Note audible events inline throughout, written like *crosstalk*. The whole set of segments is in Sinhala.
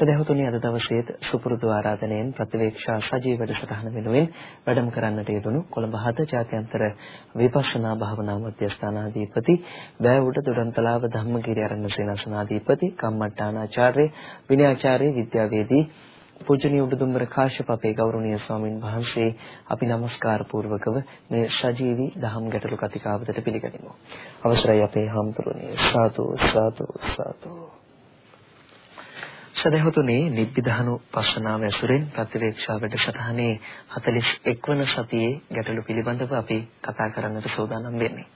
සදහතුනි අද දවසේත් සුපුරුදු ආරාධනයෙන් ප්‍රතිවේක්ෂා සජීව වැඩසටහන වෙනුවෙන් වැඩම කරන්නට යෙදුණු කොළඹ හත ජාත්‍යන්තර විපස්සනා භාවනා මධ්‍යස්ථානාධිපති බෑවුඩ දොඩන්තලාව ධම්මගිරි ආරණ්‍ය සේනාසනාධිපති කම්මට්ටානාචාර්ය විනයාචාර්ය විද්‍යාවේදී පූජනීය උඩුදුම්බර කාශ්‍යප අපේ ගෞරවනීය ස්වාමින් වහන්සේ අපි নমස්කාර පූර්වකව මේ සජීවී දහම් ගැටළු කතිකාවතට පිළිගනිමු. අවසරයි අපේ හම්තුරුනි. සාදු සාදු සාදු. සදහතුනේ නිබ්බිදහනු පස්සනාව ඇසුරෙන් ප්‍රතිවේක්ෂා වැඩසටහනේ 41 වන සතියේ ගැටළු පිළිබඳව අපි කතා කරන්නට සූදානම් වෙන්නේ.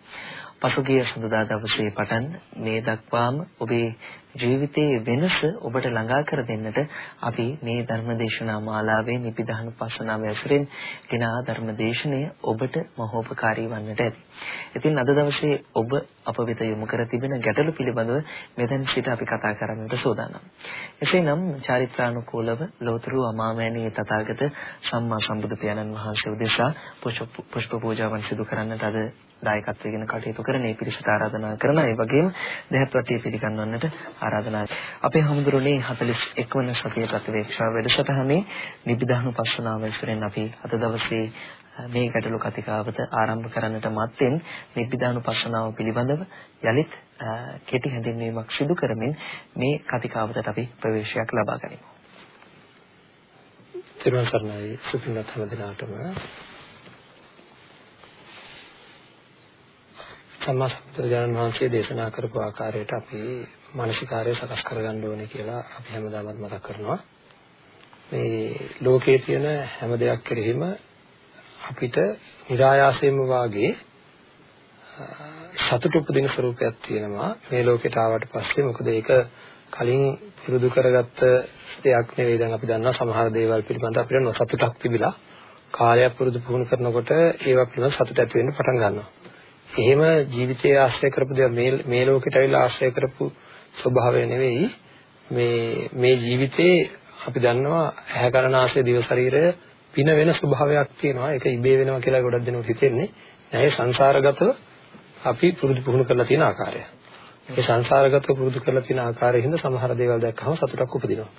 පසුගිය සඳුදා දවසේ පටන් මේ දක්වාම ඔබේ ජීවිතයේ වෙනස ඔබට ළඟා කර දෙන්නට අපි මේ ධර්මදේශනා මාලාවේ නිපිදහන පස්සනාව ඇසුරෙන් ගෙනා ධර්මදේශනය ඔබට මහෝපකාරී වන්නට ඇති. ඉතින් අද දවසේ ඔබ අප වෙත යොමු කර තිබෙන ගැටලු පිළිබඳව මෙතෙන් සිට අපි කතා කරන්නට සූදානම්. එසේනම් චාරිත්‍රානුකූලව ලෝතරු අමාමෑණී තථාගත සම්මා සම්බුදු පියාණන් වහන්සේ උදෙසා පුෂ්ප පූජාවන් සිදු කරන්නට අද දායකත්වයෙන් කටයුතු කරන මේ පිරිසට ආරාධනා කරන ඒ වගේම දෙහත් වටේ පිළිගන්වන්නට ආරාධනා අපේ හමුදුරනේ 41 වන සතිය ප්‍රතිවේක්ෂා වැඩසටහනේ නිබ්බිදානු පස්සනාව ඇසුරෙන් අපි අද දවසේ මේ ගැටළු කතිකාවත ආරම්භ කරන්නට මත්තෙන් නිබ්බිදානු පස්සනාව පිළිබඳව යලිත් කෙටි හැඳින්වීමක් සිදු කරමින් මේ කතිකාවතට අපි ප්‍රවේශයක් ලබා ගනිමු. තිරුවන් සරණයි සුපින්වත් හැම සම්මාසත්තර ජානන් වහන්සේ දේශනා කරපු ආකාරයට අපි මානසිකාර්ය සකස් කරගන්න ඕනේ කියලා අපි හැමදාමත් මතක් කරනවා. මේ ලෝකයේ තියෙන හැම දෙයක් කෙරෙහිම අපිට નિરાයාසයෙන්ම වාගේ සතුට උපදින ස්වરૂපයක් තියෙනවා. මේ ලෝකයට ආවට පස්සේ මොකද ඒක කලින් පුරුදු කරගත්ත දෙයක් නෙවෙයි. දැන් අපි දන්නවා සමහර දේවල් පිළිබඳ අපිට නොසතුටක් තිබිලා කාලයක් පුරුදු පුහුණු කරනකොට ඒවා පිළිබඳ සතුට ඇති වෙන්න පටන් ගන්නවා. එහෙම ජීවිතයේ ආශ්‍රය කරපු දේ මේ මේ ලෝකෙට ඇවිල්ලා ආශ්‍රය කරපු ස්වභාවය නෙවෙයි. මේ මේ ජීවිතේ අපි දන්නවා ඇහැ කරනාසය දිව ශරීරය පින වෙන ස්වභාවයක් තියෙනවා. ඒක ඉබේ වෙනවා කියලා ගොඩක් දෙනෙකුට හිතෙන්නේ. නැහැ සංසාරගතව අපි පුරුදු පුහුණු කරලා තියෙන ආකාරය. ඒ සංසාරගතව පුරුදු කරලා තියෙන ආකාරයෙන් සමහර දේවල් දැක්කම සතුටක් උපදිනවා.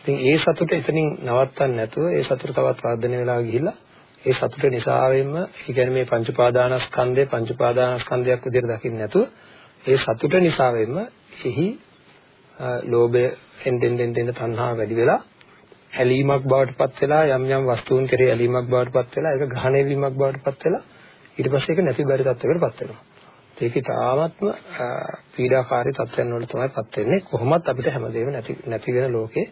ඉතින් ඒ සතුට එතනින් නවත්තන්න නැතුව ඒ සතුට තවත් වර්ධනය වෙලා ගිහිල්ලා ඒ සතුට නිසාවෙන්ම ඒ කියන්නේ මේ පංච උපාදානස්කන්ධය පංච උපාදානස්කන්ධයක් විදිහට දකින්න නැතුව ඒ සතුට නිසාවෙන්ම එහි ලෝභය එන්නෙන් එන්නෙන් තණ්හා වැඩි වෙලා ඇලීමක් බවට පත් වෙලා යම් යම් වස්තුන් කෙරේ ඇලීමක් බවට පත් වෙලා ඒක ග්‍රහණය වීමක් බවට පත් වෙලා ඊට පස්සේ ඒක නැති බැරි තත්යකට පත් වෙනවා. ඒක තාමත්ම පීඩාකාරී තත්යන් වල තමයි පත් වෙන්නේ. කොහොමත් අපිට හැමදේම නැති නැති වෙන ලෝකේ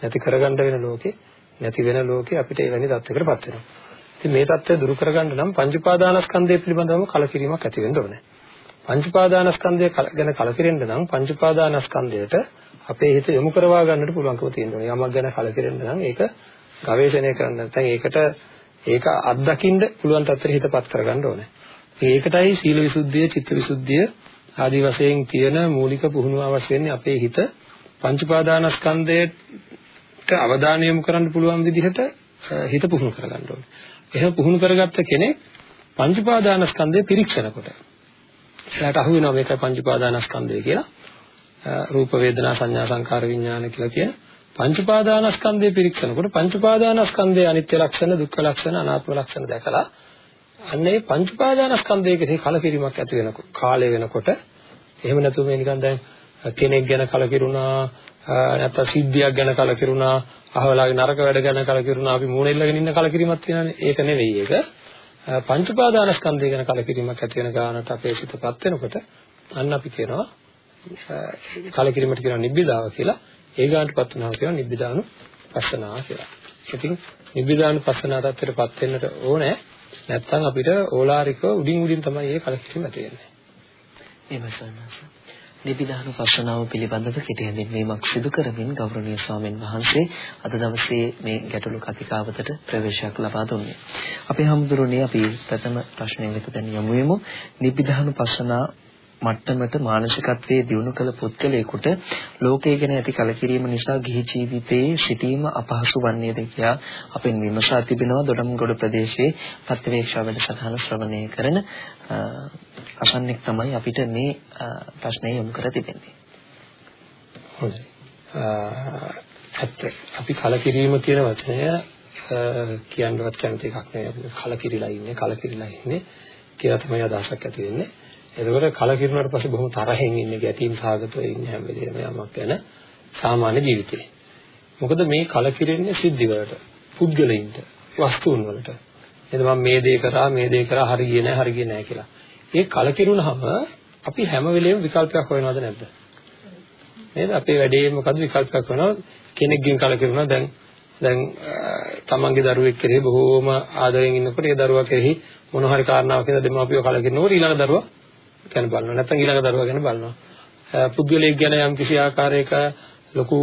නැති කරගන්න වෙන ලෝකේ නැති වෙන ලෝකේ අපිට එවැනි තත්යකට පත් වෙනවා. ඉතින් මේ தත්ත්වය දුරු කරගන්න නම් පංච උපාදානස්කන්ධය පිළිබඳවම කලකිරීමක් ඇති වෙන්න ඕනේ. පංච උපාදානස්කන්ධය ගැන කලකිරෙන්න නම් පංච උපාදානස්කන්ධයට අපේ හිත යොමු කරවා ගන්නට පුළුවන්කම තියෙන්න ඕනේ. යමක් ගැන කලකිරෙන්න නම් ඒක ගවේෂණය කරන්න නැත්නම් ඒකට ඒක අත්දකින්න පුළුවන් තත්ත්වෙට හිතපත් කරගන්න ඕනේ. ඒකටයි සීල විසුද්ධිය, චිත්ත විසුද්ධිය ආදී වශයෙන් තියෙන මූලික පුහුණුව අවශ්‍ය වෙන්නේ අපේ හිත පංච උපාදානස්කන්ධයට අවධානය යොමු කරන්න පුළුවන් විදිහට හිත පුහුණු කරගන්න ඕනේ. එහෙම පුහුණු කරගත්ත කෙනෙක් පංච උපාදානස්කන්ධය පිරික්සනකොට එයාට අහු වෙනවා මේකයි පංච උපාදානස්කන්ධය කියලා. රූප වේදනා සංඥා සංකාර විඥාන කියලා කියන පංච උපාදානස්කන්ධය පිරික්සනකොට පංච උපාදානස්කන්ධයේ අනිත්‍ය ලක්ෂණ දුක්ඛ ලක්ෂණ අනාත්ම ලක්ෂණ දැකලා අන්න ඒ පංච උපාදානස්කන්ධයේ කලකිරීමක් ඇති වෙනකොට කාලය වෙනකොට එහෙම නැතුව මේ නිකන් දැන් කෙනෙක් ගැන කලකිරුණා නැත්නම් සිද්ධියක් ගැන කලකිරුණා අහවලාගේ නරක වැඩ ගැන කලකිරුණා අපි මූණ එල්ලගෙන ඉන්න කලකිරීමක් තියෙනනේ ඒක නෙවෙයි ඒක පංච උපාදානස්කන්ධය ගැන කලකිරීමක් ඇති වෙන ගානට අපේ සිතපත් වෙනකොට අන්න අපි කියනවා කලකිරීමට කියනවා නිබ්බිදාව කියලා ඒ ගානටපත් වෙනවා කියනවා නිබ්බිදානු පස්සනා කියලා. ඉතින් නිබ්බිදානු පස්සනා තත්ත්වයටපත් වෙන්නට ඕනේ නැත්නම් අපිට ඕලාරිකව උඩින් උඩින් තමයි මේ කලකිරීම ඇති වෙන්නේ. එහෙමයි සන්නස. නිබිදානුපස්සනාව පිළිබඳව කෙටි හැඳින්වීමක් සිදු කරමින් ගෞරවනීය ස්වාමීන් වහන්සේ අද දවසේ මේ ගැටළු කතිකාවතට ප්‍රවේශයක් ලබා දුන්නේ. අපේ හැමදෙරුනේ අපි ප්‍රථම ප්‍රශ්නය වෙත දැන් යමු වෙමු. නිබිදානුපස්සනා මට්ටමට මානසිකත්වයේ දියුණු කළ පුද්ගලයෙකුට ලෝකය ගැන ඇති කලකිරීම නිසා ගිහි ජීවිතයේ සිටීම අපහසු වන්නේද කියා අපෙන් විමසා තිබෙනවා දොඩම්ගොඩ ප්‍රදේශයේ ප්‍රතිවේක්ෂා වැඩසටහන ශ්‍රවණය කරන අසන්නෙක් තමයි අපිට මේ ප්‍රශ්නය යොමු කර තිබෙන්නේ. හොඳයි. ඇත්ත. අපි කලකිරීම කියන වචනය කියන්නවත් කැමති එකක් නෙවෙයි. කලකිරිලා ඉන්නේ, කලකිරිලා ඉන්නේ කියලා තමයි අදහසක් ඇති වෙන්නේ. එතකොට කලකිරුණාට පස්සේ බොහොම තරහෙන් ඉන්නේ, ගැටීම් සාගතව ඉන්නේ හැම වෙලේම යමක් ගැන සාමාන්‍ය ජීවිතේ. මොකද මේ කලකිරෙන්නේ සිද්ධි වලට, පුද්ගලයින්ට, වස්තුන් වලට. එතන මම මේ දේ කරා, මේ දේ කරා හරි ගියේ නැහැ, හරි ගියේ නැහැ කියලා. ඒ කලකිරුණාම අපි හැම වෙලේම විකල්පයක් හොයනවද නැද්ද? නේද? අපේ වැඩේ මොකද්ද විකල්පයක් වෙනවා කෙනෙක්ගෙන් කලකිරුණා. දැන් දැන් තමන්ගේ දරුවෙක් කෙරෙහි බොහෝම ආදරෙන් ඉන්නකොට ඒ දරුවා කෙරෙහි මොන හරි කාරණාවක් හින්දා දෙමාපියෝ කලකිරනකොට ඊළඟ දරුවා ගැන බලනවා. නැත්නම් ඊළඟ දරුවා ගැන බලනවා. පුද්ගලයෙක් ගැන යම් කිසි ආකාරයක ලොකු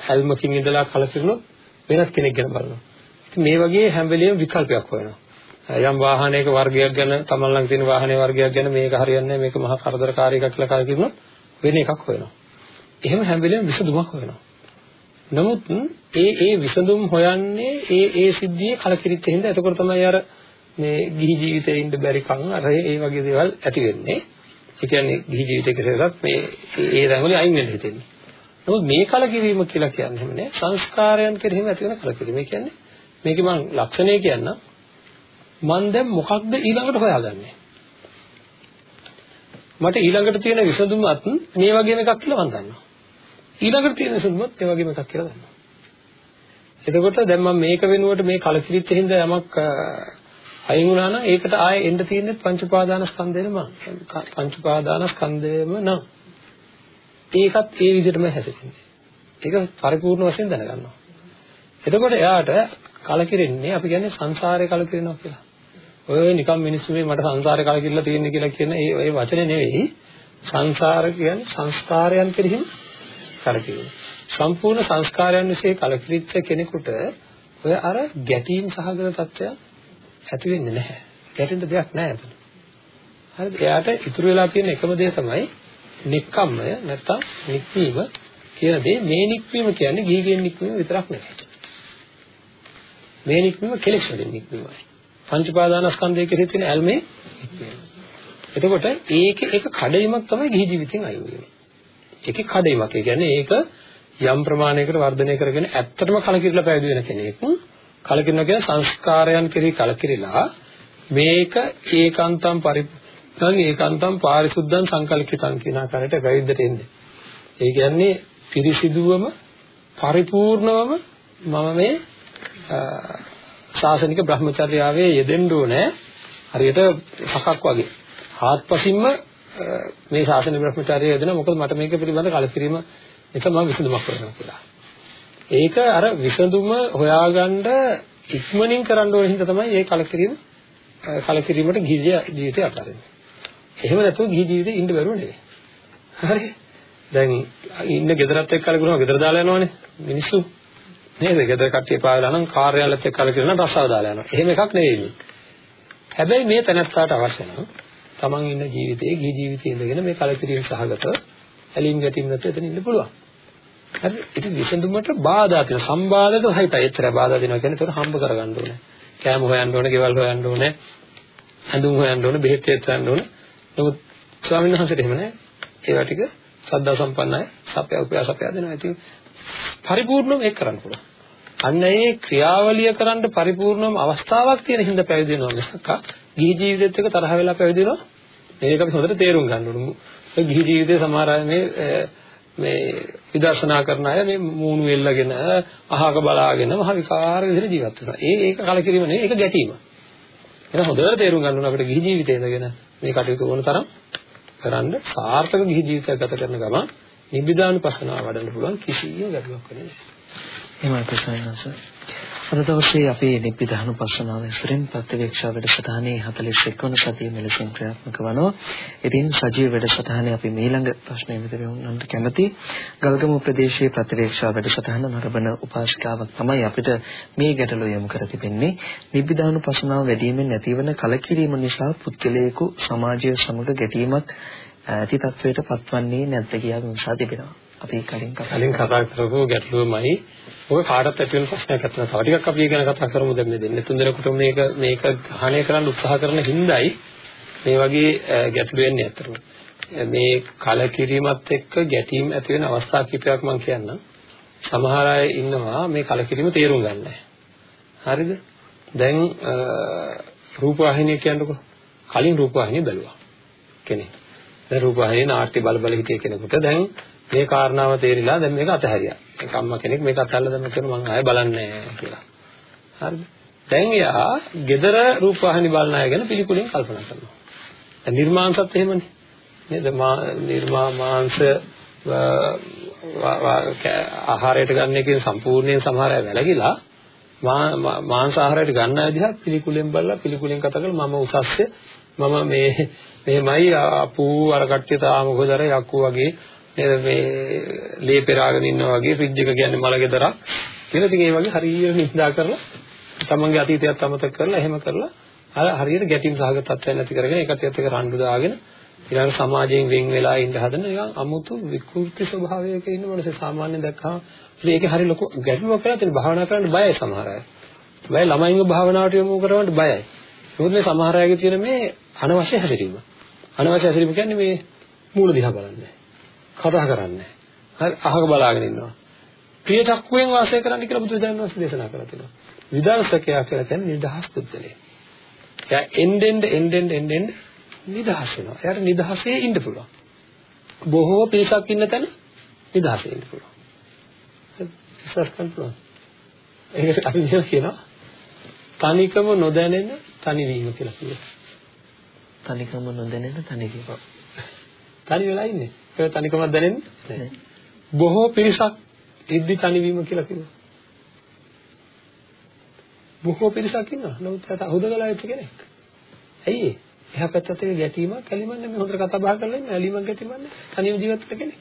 හැල්මකින් ඉඳලා කලකිරුණොත් වෙනත් කෙනෙක් ගැන බලනවා. ඉතින් මේ වගේ හැම වෙලෙම විකල්පයක් හොයනවා. යම් වාහනයක වර්ගයක් ගැන තමන් ළඟ තියෙන වාහනේ වර්ගයක් ගැන මේක හරියන්නේ නැහැ මේක මහා කරදරකාරී එකක් කියලා කලකිරුණොත් වෙන එකක් හොයනවා එහෙම හැම වෙලෙම විසඳුමක් හොයනවා. නමුත් ඒ ඒ විසඳුම් හොයන්නේ ඒ ඒ සිද්ධියේ කලකිරිච්ච හින්දා එතකොට තමයි අර මේ ගිහි ජීවිතේ ඉන්න බැරි කන් අර ඒ වගේ දේවල් ඇති වෙන්නේ. ඒ කියන්නේ ගිහි ජීවිතේ කෙරෙහිවත් මේ ඒ රැඟලි අයින් වෙන්න හිතෙන්නේ. නමුත් මේ කලකිරීම කියලා කියන්නේ එහෙම නෑ සංස්කාරයන් කෙරෙහිම ඇති වෙන කලකිරීම. ඒ කියන්නේ මේකේ මම ලක්ෂණය කියන්න මම දැන් මොකක්ද ඊළඟට හොයාගන්නේ? මට ඊළඟට තියෙන විසඳුමත් මේ වගේම එකක් කියලා මම දන්නවා. ඊළඟට තියෙන සුදුමත් ඒ වගේම එකක් කියලා දන්නවා. එතකොට දැන් මම මේක වෙනුවට මේ කලකිරිච්ච හින්දා යමක් අයින් වුණා නම් ඒකට ආයෙ එන්න තියෙන්නේ පංච උපාදානස්කන්ධේම පංච උපාදානස්කන්ධේම නම් ඒකත් ඒ විදිහටම හැදෙන්නේ. ඒක පරිපූර්ණ වශයෙන් දැනගන්නවා. එතකොට එයාට කලකිරෙන්නේ අපි කියන්නේ සංසාරේ කලකිරෙනවා කියලා. ඔය නිකම් මිනිස්සු මේ මට සංසාරේ කලකිරලා තියෙන්නේ කියලා කියන ඒ ඒ වචනේ නෙවෙයි සංසාර කියන්නේ සංස්කාරයන් කෙරෙහිම කලකිරීම. සම්පූර්ණ සංස්කාරයන් વિશે කලකිරිච්ච කෙනෙකුට ඔය අර ගැටීම් සහගත තත්ත්වයක් ඇති වෙන්නේ නැහැ. ගැටෙන්න දෙයක් නැහැ එතන. හරිද? එයාට ඉතුරු වෙලා තියෙන එකම දේ තමයි නික්කම්මය නැත්තම් නික්වීම කියන දේ. මේ නික්වීම කියන්නේ ගිහිගෙන් නික්වීම විතරක් නෙවෙයි. මේ නික්වීම කෙලෙස් වලින් නික්වීමයි. පංච පාදානස්කන්ධය කෙරෙහි තියෙන ඇල්මේ නික්වීම. එතකොට ඒකේ එක කඩයිමක් තමයි ගිහි ජීවිතෙන් අයින් වෙන්නේ. ඒකේ කඩේමක්. ඒ කියන්නේ ඒක යම් ප්‍රමාණයකට වර්ධනය කරගෙන ඇත්තටම කලකිරලා පැවිදි වෙන කෙනෙක් කලකිරනවා කියන්නේ සංස්කාරයන් කෙරෙහි කලකිරিলা මේක ඒකාන්තම් පරිපූර්ණ ඒකාන්තම් පාරිශුද්ධං සංකල්පිතං කියන ආකාරයට පැවිද්දට එන්නේ. ඒ කියන්නේ පිරිසිදුවම පරිපූර්ණවම මම මේ ශාසනික බ්‍රහ්මචර්යාවේ යෙදෙන්න ඕනේ හරියට හකක් වගේ. ආත්පසින්ම මේ ශාසන බ්‍රහ්මචාරය යදෙනවා මොකද මට මේක පිළිබඳ කලකිරීම එක මම විසඳුමක් කරනවා කියලා. ඒක අර විසඳුම හොයාගන්න ඉක්මනින් කරන්න ඕන හින්දා තමයි මේ කලකිරීම කලකිරීමට ගිහි ජීවිතය අතාරින්නේ. එහෙම නැතුව ගිහි ජීවිතේ ඉන්න බැරුව නෙවෙයි. හරි. දැන් ඉන්න ගෙදරත් එක්ක කලකිරුණා ගෙදර දාලා යනවනේ මිනිස්සු. නේද? ගෙදර කට්ටිය පාවලා නම් කාර්යාලයත් එක්ක කලකිරුණා රස්සාව දාලා යනවා. එහෙම එකක් නෙවෙයි. හැබැයි මේ තැනත්තාට අවශ්‍ය නම් තමන් ඉන්න ජීවිතයේ ගිහි ජීවිතයේ ඉඳගෙන මේ කලකිරීම සහගත ඇලීම් ගැටීම් නැතුව එතන ඉන්න පුළුවන්. හරි ඉතින් විසඳුමට බාධා තියෙන සම්බාධක සහිතයි. ඒතර බාධා දෙනවා කියන්නේ ඒතර හම්බ කරගන්න ඕනේ. කෑම හොයන්න ඕනේ, ගෙවල් හොයන්න ඕනේ, හඳුන් හොයන්න ඕනේ, බෙහෙත් හේත් හොයන්න ඕනේ. නමුත් ස්වාමීන් වහන්සේට එහෙම නැහැ. ඒවා ටික සද්දා සම්පන්නයි. සපය උපයා සපය දෙනවා. ඉතින් පරිපූර්ණව ඒක කරන්න පුළුවන්. අන්න ඒ ක්‍රියාවලිය කරන්න පරිපූර්ණවම අවස්ථාවක් තියෙන හින්දා පැවිදි වෙනවා මිසක් ගිහි ජීවිතෙත් එක්ක තරහ වෙලා පැවිදි වෙනවා මේක අපි හොඳට තේරුම් ගන්න ඕනේ. ඒ ගිහි ජීවිතේ සමහර අය මේ මේ විදර්ශනා කරන අය මේ මූණු එල්ලගෙන අහක බලාගෙන මහ විකාර විදිහට ජීවත් වෙනවා. ඒ ඒක කලකිරීම නෙවෙයි ඒක ගැටීම. එහෙනම් හොඳට තේරුම් ගන්න ඕනේ අපිට ගිහි ජීවිතේ ඉඳගෙන මේ කටයුතු කරන තරම් කරන්න සාර්ථක ගිහි ජීවිතයක් ගත කරන ගමන් නිබ්බිදානුපස්සනාව වඩන්න පුළුවන් කිසිම ගැටලුවක් වෙන්නේ නැහැ. එහෙමයි ප්‍රසන්නස. අද දවසේ අපේ නිබ්බිදානුපස්සනාව ඇසුරෙන් ප්‍රත්‍යවේක්ෂා වැඩසටහනේ 41 වන සතිය මෙලෙසින් ක්‍රියාත්මක වනවා. ඉතින් සජීව වැඩසටහනේ අපි ඊළඟ ප්‍රශ්නය විතරවන්නට කැමති. ගල්ගමු ප්‍රදේශයේ ප්‍රත්‍යවේක්ෂා වැඩසටහන නරඹන උපාසිකාවක් තමයි අපිට මේ ගැටලුව යොමු කර තිබෙන්නේ. නිබ්බිදානුපස්සනාව වැඩිමෙන් නැතිවන කලකිරීම නිසා පුද්ගලයෙකු සමාජය සමග ගැටීමක් ඇති තත්වයට පත්වන්නේ නැද්ද කියලා විමසා තිබෙනවා. අපි කලින් කලින් කතා කරපු ගැටලුවමයි ඔය කාටත් ඇති වෙන ප්‍රශ්නයක් අත්දැක තව ටිකක් අපි ගැන කතා කරමු දැන් මේ දෙන්න තුන් දෙනෙකුට මේක මේක ග්‍රහණය කරන්න උත්සාහ කරන හිඳයි මේ වගේ ගැටලු වෙන්නේ අතරම මේ කලකිරීමත් එක්ක ගැටීම් ඇති වෙන අවස්ථා කිපයක් මම කියන්නම් සමහර අය ඉන්නවා මේ කලකිරීම තේරුම් ගන්න හරිද? දැන් රූපවාහිනිය කියන්නකො. කලින් රූපවාහිනිය බැලුවා. කෙනෙක්. දැන් රූපවාහිනිය නාට්‍ය බල බල හිටිය කෙනෙකුට දැන් මේ කාරණාව තේරිලා දැන් මේක අතහැරියා. ඒක අම්මා කෙනෙක් මේක අතහැරලා දැම්ම කියන මං ආයෙ බලන්නේ නැහැ කියලා. හරිද? දැන් එයා gedara රූපවාහිනි බලන අය ගැන පිළිකුලෙන් කල්පනා කරනවා. දැන් නිර්මාංශත් එහෙමනේ. නේද? නිර්මා මාංශ ආහාරයට ගන්න එකෙන් සම්පූර්ණයෙන් සමහර අය වැළකීලා මාංශ ආහාරයට ගන්න විදිහත් පිළිකුලෙන් බලලා පිළිකුලෙන් කතා කරලා මම උසස්ය මම මේ මෙහෙමයි අපූ අර කට්ටිය තාම මොකද අර යක්කු වගේ නේද මේ ලේ පෙරාගෙන ඉන්නවා වගේ ෆ්‍රිජ් එක කියන්නේ මල ගෙදරක් කියලා ඉතින් ඒ වගේ හරියට නිඳා කරලා තමන්ගේ අතීතයත් අමතක කරලා එහෙම කරලා අර හරියට ගැටීම් සහගත තත්ත්වයක් නැති කරගෙන ඒකට එක්ක රණ්ඩු දාගෙන ඊළඟ සමාජයෙන් වෙන් වෙලා ඉන්න හදන නිකන් අමුතු විකෘති ස්වභාවයක ඉන්න මොනසේ සාමාන්‍යයෙන් දැක්කම ඒකේ හරි ලොකු ගැටලුවක් කරලා තියෙන භාවනා කරන්න බයයි සමහර අය. බයයි ළමයින්ව භාවනාවට යොමු කරවන්න බයයි. මොකද මේ සමහර අයගේ තියෙන මේ අනවශ්‍ය හැසිරීම. අනවශ්‍ය හැසිරීම කියන්නේ මේ මූල දිහා බලන්නේ. කතා කරන්නේ. හරි අහක බලාගෙන ඉන්නවා. ප්‍රිය චක්කුවෙන් වාසය කරන්න කියලා බුදුරජාණන් වහන්සේ දේශනා කරලා තියෙනවා. විදර්ශකයා කියලා කියන්නේ නිදහස් පුද්ගලයෙක්. එයා එන්නෙන් එන්නෙන් එන්නෙන් නිදහස් වෙනවා. එයාට නිදහසේ ඉන්න පුළුවන්. බොහෝ පිරිසක් ඉන්න තැන නිදහසේ ඉන්න පුළුවන්. විශ්වාස කරන්න පුළුවන්. ඒකට අපි මෙහෙම කියනවා තනිකම නොදැනෙන තනිවීම කියලා කියනවා. තනිකම නොදැනෙන තනිවීම. තනි වෙලා ඉන්නේ. ඒක තනිකමක් දැනෙන්නේ නැහැ. බොහෝ පිරිසක් ඉද්දි තනිවීම කියලා කියනවා. බොහෝ පිරිසක් ඉන්නවා. නමුත් එයාට හුදගලා වෙච්ච කෙනෙක්. ඇයි ඒ? එහා පැත්තත් එක ගැටීමක් ඇලිමක් නෙමෙයි හොඳට කතා බහ කරලා ඉන්න ඇලිමක් ගැටීමක් නෙමෙයි. තනියම ජීවත් වෙන කෙනෙක්.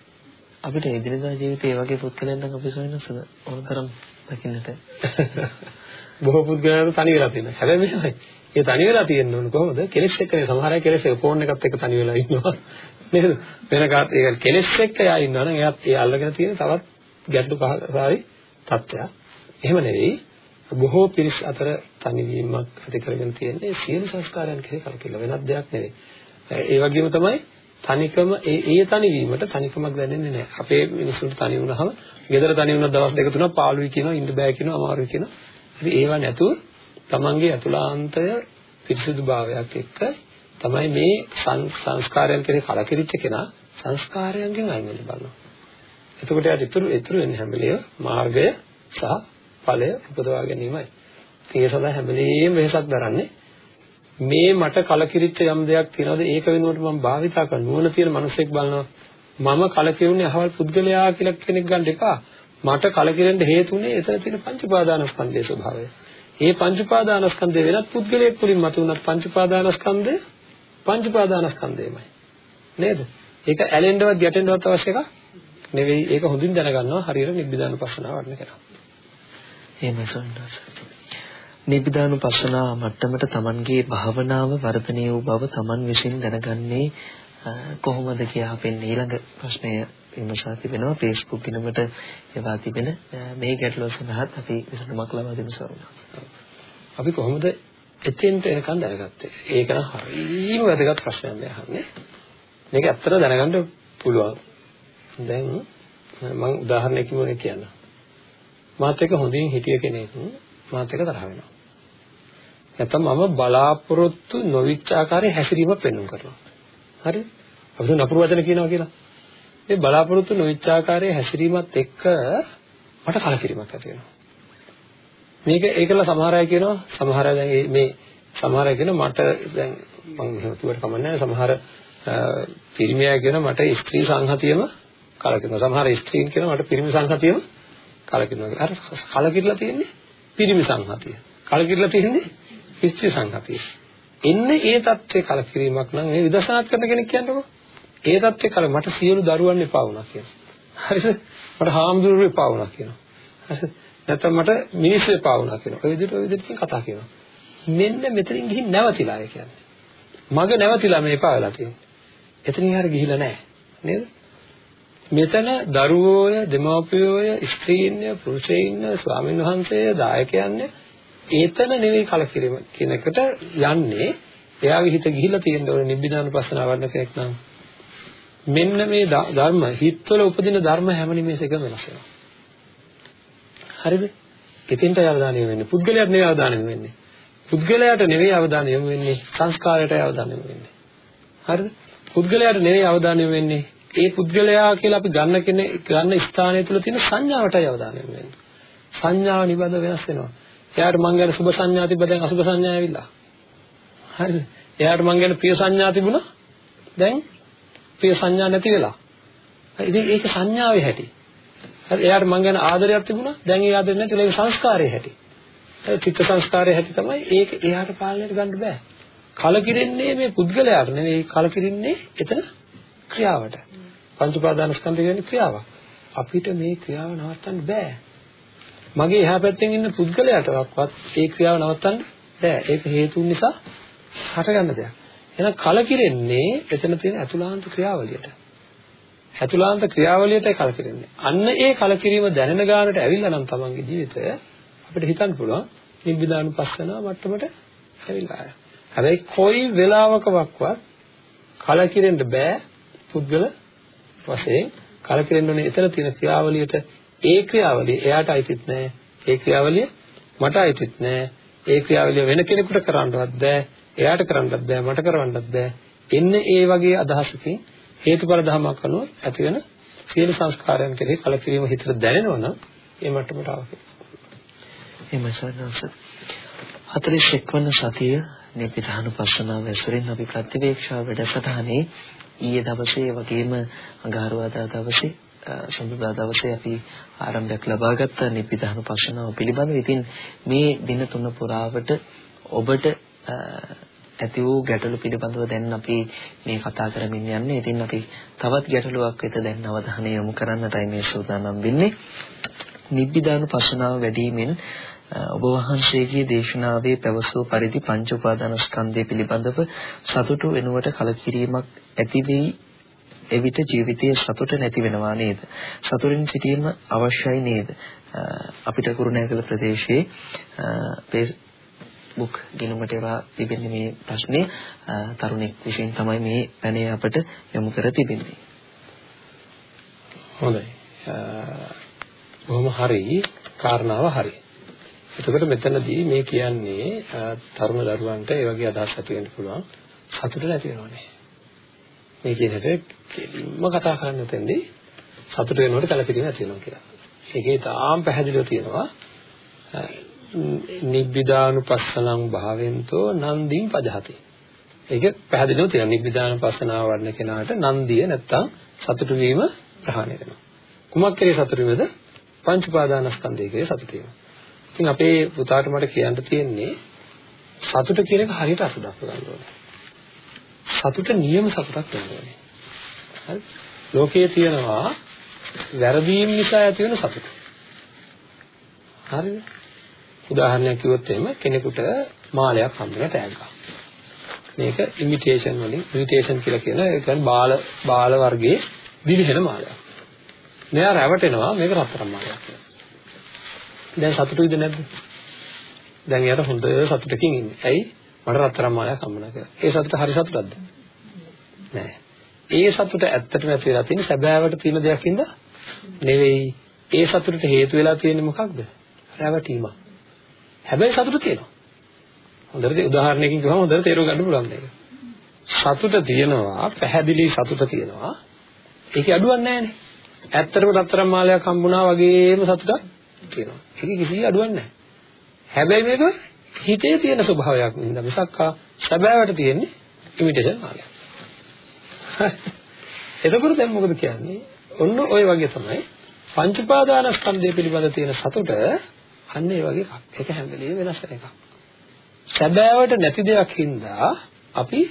අපිට එදිනදා ජීවිතේ වගේ පුද්ගලයන් නම් අපි සොයනසද ඕනතරම් දකින්නට. *laughs* බොහෝ පුද්ගලයන් තනි වෙලා තියෙනවා. හැබැයි මෙහෙමයි. ඒ තනි වෙලා තියෙන්න ඕන කොහොමද? කෙලෙස් එක්කනේ සමහර අය කෙලෙස් එක ෆෝන් එකත් එක්ක තනි වෙලා ඉන්නවා. නේද? වෙන කාත් ඒ කෙලෙස් එක්ක යා ඉන්නවා නම් එයාත් ඒ අල්ලගෙන තියෙන තවත් ගැටලු පහසාරි තත්ත්වයක්. එහෙම නෙවෙයි. බොහෝ පිරිස් අතර තනිවීමක් ඇති කරගෙන තියෙන්නේ සියලු සංස්කාරයන් කෙරේ කලකිරලා වෙනත් දෙයක් නෙවෙයි. ඒ වගේම තමයි තනිකම ඒ ඒ තනිවීමට තනිකමක් දැනෙන්නේ නැහැ. අපේ මිනිස්සුන්ට තනි වුණාම ගෙදර තනි වුණා දවස් දෙක තුනක් පාළුයි කියනවා, ඉන්න බෑ කියනවා, අමාරුයි කියනවා. ඉතින් ඒවා නැතුව තමන්ගේ අතුලාන්තය පිරිසිදු භාවයක් එක්ක තමයි මේ සංස්කාරයන් කෙරේ කලකිරිච්ච කෙනා සංස්කාරයන්ගෙන් අයින් වෙන්න බලනවා. එතකොට යාට ඉතුරු ඉතුරු වෙන හැම වෙලේම මාර්ගය සහ ඵලය උපදවා ගැනීමයි. ඒ සඳහා හැම වෙලේම වෙහසක් දරන්නේ මේ මට කලකිරිච්ච යම් දෙයක් තියෙනවද ඒක වෙනුවට මම භාවිතා කරන නුවණ තියෙන මිනිසෙක් බලනවා මම කලකිරුනේ අහවල් පුද්ගලයා කියලා කෙනෙක් ගන්න එපා මට කලකිරෙන්න හේතුනේ එතන තියෙන පංච උපාදානස්කන්ධයේ ස්වභාවය. ඒ පංච උපාදානස්කන්ධය වෙනත් පුද්ගලයෙක් පුලින් මතුවනත් පංච උපාදානස්කන්ධය පංච උපාදානස්කන්ධයමයි. නේද? ඒක ඇලෙන්නවත් ගැටෙන්නවත් අවශ්‍ය එකක් නෙවෙයි. ඒක හොඳින් දැනගන්නවා හරියට නිබ්බිදාන පස්සනාව වඩන කෙනා. එහෙමයි සන්නස. නිබ්බිදානුපස්සනා මට්ටමට Tamanගේ භාවනාව වර්ධනය වූ බව Taman විසින් දැනගන්නේ කොහොමද කියලා අපෙන් ඊළඟ ප්‍රශ්නය විමසා තිබෙනවා Facebook ගිණුමට එවා තිබෙන මේ ගැටලුව සඳහාත් අපි විසඳුමක් ලබා දෙමු සරුණා. අපි කොහොමද එතෙන්ට එනකන් දැනගත්තේ? ඒක නම් හරියම වැදගත් ප්‍රශ්නයක් මේ අහන්නේ. මේක ඇත්තට දැනගන්න පුළුවන්. දැන් මම උදාහරණයකින් කියන්න. මාත් එක්ක හොඳින් හිටිය කෙනෙක් මාත් එක්ක තරහ වෙනවා. නැත්නම් මම බලාපොරොත්තු නොවිච්ච ආකාරයේ හැසිරීමක් පෙන්වන්න කරනවා. හරි? අපි නපුරු වචන කියනවා කියලා. මේ බලාපොරොත්තු නොවිච්ච ආකාරයේ හැසිරීමත් එක්ක මට කලකිරීමක් ඇති වෙනවා. මේක ඒකල සමහර අය කියනවා සමහර අය දැන් මේ සමහර අය කියනවා මට දැන් මම මෙහෙම කිව්වට කමන්නේ සමහර පිරිමියා කියනවා මට ස්ත්‍රී සංහතියම කලකිරෙනවා. සමහර ස්ත්‍රීන් කියනවා මට පිරිමි සංහතියම කලකිරෙනවා. අර කලකිරලා තියෙන්නේ පිරිමි සංහතිය. කලකිරලා තියෙන්නේ ස්ත්‍රී සංහතිය. එන්නේ ඒ தත්ත්වේ කලකිරීමක් නම් මේ විදර්ශනාත් කරන කෙනෙක් කියන්නකෝ. ඒ தත්ත්වේ කල මට සියලු දරුවන් එපා වුණා කියනවා. හරිද? මට හාමුදුරුවෝ එපා වුණා කියනවා. හරිද? නැත්නම් මට මිනිස්සු එපා වුණා කියනවා. ඔය විදිහට ඔය විදිහට කතා කරනවා. මෙන්න මෙතනින් ගිහින් නැවතිලා ඒ කියන්නේ. මග නැවතිලා මේ එපා වෙලා තියෙන්නේ. එතනින් හරිය ගිහිලා නැහැ. නේද? මෙතන දරුවෝය, දෙමාපියෝය, ස්ත්‍රීන්ය, පුරුෂයින්ය, ස්වාමීන් වහන්සේය, දායකයන්ය ඒතන නෙවෙයි කලකිරීම කියන එකට යන්නේ එයාගේ හිත ගිහිලා තියෙන ඕනේ නිබ්බිදානුපස්සනාව වඩන කෙනෙක් නම් මෙන්න මේ ධර්ම හිතවල උපදින ධර්ම හැම නිමේෂයකම වෙනස් වෙනවා හරිද? එතෙන්ට අවධානය යොමු වෙන්නේ. පුද්ගලයාට නෙවෙයි අවධානය යොමු වෙන්නේ. පුද්ගලයාට නෙවෙයි අවධානය යොමු වෙන්නේ. සංස්කාරයට අවධානය යොමු වෙන්නේ. හරිද? පුද්ගලයාට නෙවෙයි අවධානය යොමු වෙන්නේ. ඒ පුද්ගලයා කියලා අපි ගන්න කෙනේ ගන්න ස්ථානය තුල තියෙන සංඥාවටයි අවධානය යොමු වෙන්නේ. සංඥාව නිබඳ වෙනස් වෙනවා. එයාට මං ගැන සුභ සංඥා තිබ්බ දැන් අසුභ සංඥා ඇවිල්ලා. හරිද? එයාට මං ගැන ප්‍රිය සංඥා තිබුණා. දැන් ප්‍රිය සංඥා නැති වෙලා. ඉතින් ඒක සංඥාවේ හැටි. හරි එයාට මං ගැන ආදරයක් තිබුණා. දැන් ඒ ආදරේ නැතිලා ඒක සංස්කාරයේ හැටි. ඒ චිත්ත සංස්කාරයේ හැටි තමයි ඒක එයාට පාලනයට ගන්න බෑ. කලකිරෙන්නේ මේ පුද්ගලයාට නෙවෙයි කලකිරෙන්නේ එතන ක්‍රියාවට. පංච උපාදානස්කන්ධය කියන්නේ ක්‍රියාවක්. අපිට මේ ක්‍රියාව නවත්තන්න බෑ. මගේ එහා පැත්තෙන් ඉන්න පුද්ගලයාටවත් ඒ ක්‍රියාව නවත්තන්න බෑ. ඒක හේතුන් නිසා හටගන්න දෙයක්. එහෙනම් කලකිරෙන්නේ එතන තියෙන අතුලාන්ත ක්‍රියාවලියට. අතුලාන්ත ක්‍රියාවලියටයි කලකිරෙන්නේ. අන්න ඒ කලකිරීම දැනෙන ගානට ඇවිල්ලා නම් තමන්ගේ ජීවිතය අපිට හිතන්න පුළුවන් නිබ්බිදානුපස්සනාව මට්ටමට ඇවිල්ලා ආය. හැබැයි කොයි වෙලාවකවත් කලකිරෙන්න බෑ පුද්ගල වශයෙන් කලකිරෙන්න ඕනේ එතන තියෙන ක්‍රියාවලියට ඒ ක්‍රියාවලිය එයාට අයිතිත් නෑ ඒ ක්‍රියාවලිය මට අයිතිත් නෑ ඒ ක්‍රියාවලිය වෙන කෙනෙකුට කරන්නවත් බෑ එයාට කරන්නත් බෑ මට කරවන්නත් බෑ එන්නේ ඒ වගේ අදහසකින් හේතුඵල ධමයක් අනුව ඇති වෙන සියලු සංස්කාරයන් කෙරෙහි කලකිරීම හිතට දැනෙනවා නම් ඒ මට්ටමට ආවකේ එහෙමයි සර්ණස 41 වන සතිය නිපිතානුපස්සනාව ඇසුරින් අපි ප්‍රතිවේක්ෂා වැඩසටහනේ ඊයේ දවසේ වගේම අඟහරුවාදා දවසේ සඳුදා දවසේ අපි ආරම්භයක් ලබා ගත්ත නිපිතානුපස්සනාව පිළිබඳව. ඉතින් මේ දින තුන පුරාවට ඔබට ඇති වූ ගැටලු පිළිබඳව දැන් අපි මේ කතා කරමින් යන්නේ. ඉතින් අපි තවත් ගැටලුවක් වෙත දැන් අවධානය යොමු කරන්නටයි මේ සූදානම් වෙන්නේ. නිබ්බිදානුපස්සනාව වැඩිමින් ඔබ වහන්සේගේ දේශනාවේ පැවසූ පරිදි පංච උපාදානස්කන්ධය පිළිබඳව සතුටු වෙනුවට කලකිරීමක් ඇති වෙයි එවිට ජීවිතයේ සතුට නැති වෙනවා නේද සතුටින් සිටීම අවශ්‍යයි නේද අපිට කුරුණෑගල ප්‍රදේශයේ බුක් ගිණුමට ඒවා තිබෙන්නේ මේ ප්‍රශ්නේ. තරුණෙක් විසින් තමයි මේ පැනේ අපට යොමු කර තිබෙන්නේ. හොඳයි. බොහොම හරි කාරණාව හරි. එතකොට මෙතනදී මේ කියන්නේ තරුණ දරුවන්ට ඒ වගේ අදහස් ඇති වෙන්න පුළුවන්. සතුට නැති වෙනවනේ. මේ කියන හැට කෙලින්ම කතා කරන්න තෙන්දී සතුට වෙනකොට කලකිරීම ඇති වෙනවා කියලා. ඒකේ තාම පැහැදිලිව තියෙනවා. නිබ්බිදානුපස්සනං භාවෙන්තෝ නන්දින් පජහති. ඒක පැහැදිලිව තියෙනවා නිබ්බිදානුපස්සනාව වඩන කෙනාට නන්දිය නැත්තම් සතුට වීම ප්‍රහාණය වෙනවා. කුමක් කෙරේ සතුට වීමද? පංච උපාදානස්කන්ධය කෙරේ සතුට වීම. ඉතින් අපේ පුතාට මට කියන්න තියෙන්නේ සතුට කියන එක හරියට අස දක්ව ගන්න ඕනේ. සතුට නියම සතුටක් වෙන්න ඕනේ. හරි? ලෝකයේ තියෙනවා වැරදීම් නිසා ඇති වෙන සතුට. හරිද? උදාහරණයක් කිව්වොත් එහෙම කෙනෙකුට මාලයක් හම්බෙලා තෑග්ගා. මේක ඉමිටේෂන් වලින් ඉමිටේෂන් කියලා කියන ඒ කියන්නේ බාල බාල වර්ගයේ දිලිහෙන මාලයක්. මෙයා රැවටෙනවා මේක රත්තරන් මාලයක් කියලා. දැන් සතුටුයිද නැද්ද? දැන් එයාට හොඳ සතුටකින් ඉන්නේ. ඇයි? මට රත්තරන් මාලයක් හම්බුණා කියලා. ඒ සතුට හරි සතුටක්ද? නෑ. ඒ සතුට ඇත්තටම ඇති වෙලා තියෙන්නේ සැබෑවට තියෙන දෙයක්ින්ද නෙවෙයි. ඒ සතුටට හේතු වෙලා තියෙන්නේ මොකක්ද? රැවටීම. හැබැයි සතුට තියෙනවා. හොඳට උදාහරණයකින් කිව්වම හොඳට තේරුම් ගන්න පුළුවන් මේක. සතුට තියෙනවා, පැහැදිලි සතුට තියෙනවා. ඒකේ අඩුවක් නැහැනේ. ඇත්තටම රත්තරන් මාලයක් හම්බුණා වගේම සතුටක් තියෙනවා. ඒක කිසි අඩුවක් නැහැ. හැබැයි මේක හිතේ තියෙන ස්වභාවයක් නිසා මිසක් සැබෑවට තියෙන්නේ ඉමිටේෂන් මාර්ගය. *laughs* එතකොට දැන් මොකද කියන්නේ? ඔන්න ওই වගේ තමයි පංච උපාදානස්කන්ධය පිළිබඳ තියෙන සතුට අන්න ඒ වගේ එකක්. ඒක හැම වෙලෙම වෙනස් වෙන එකක්. සැබෑවට නැති දෙයක් හින්දා අපි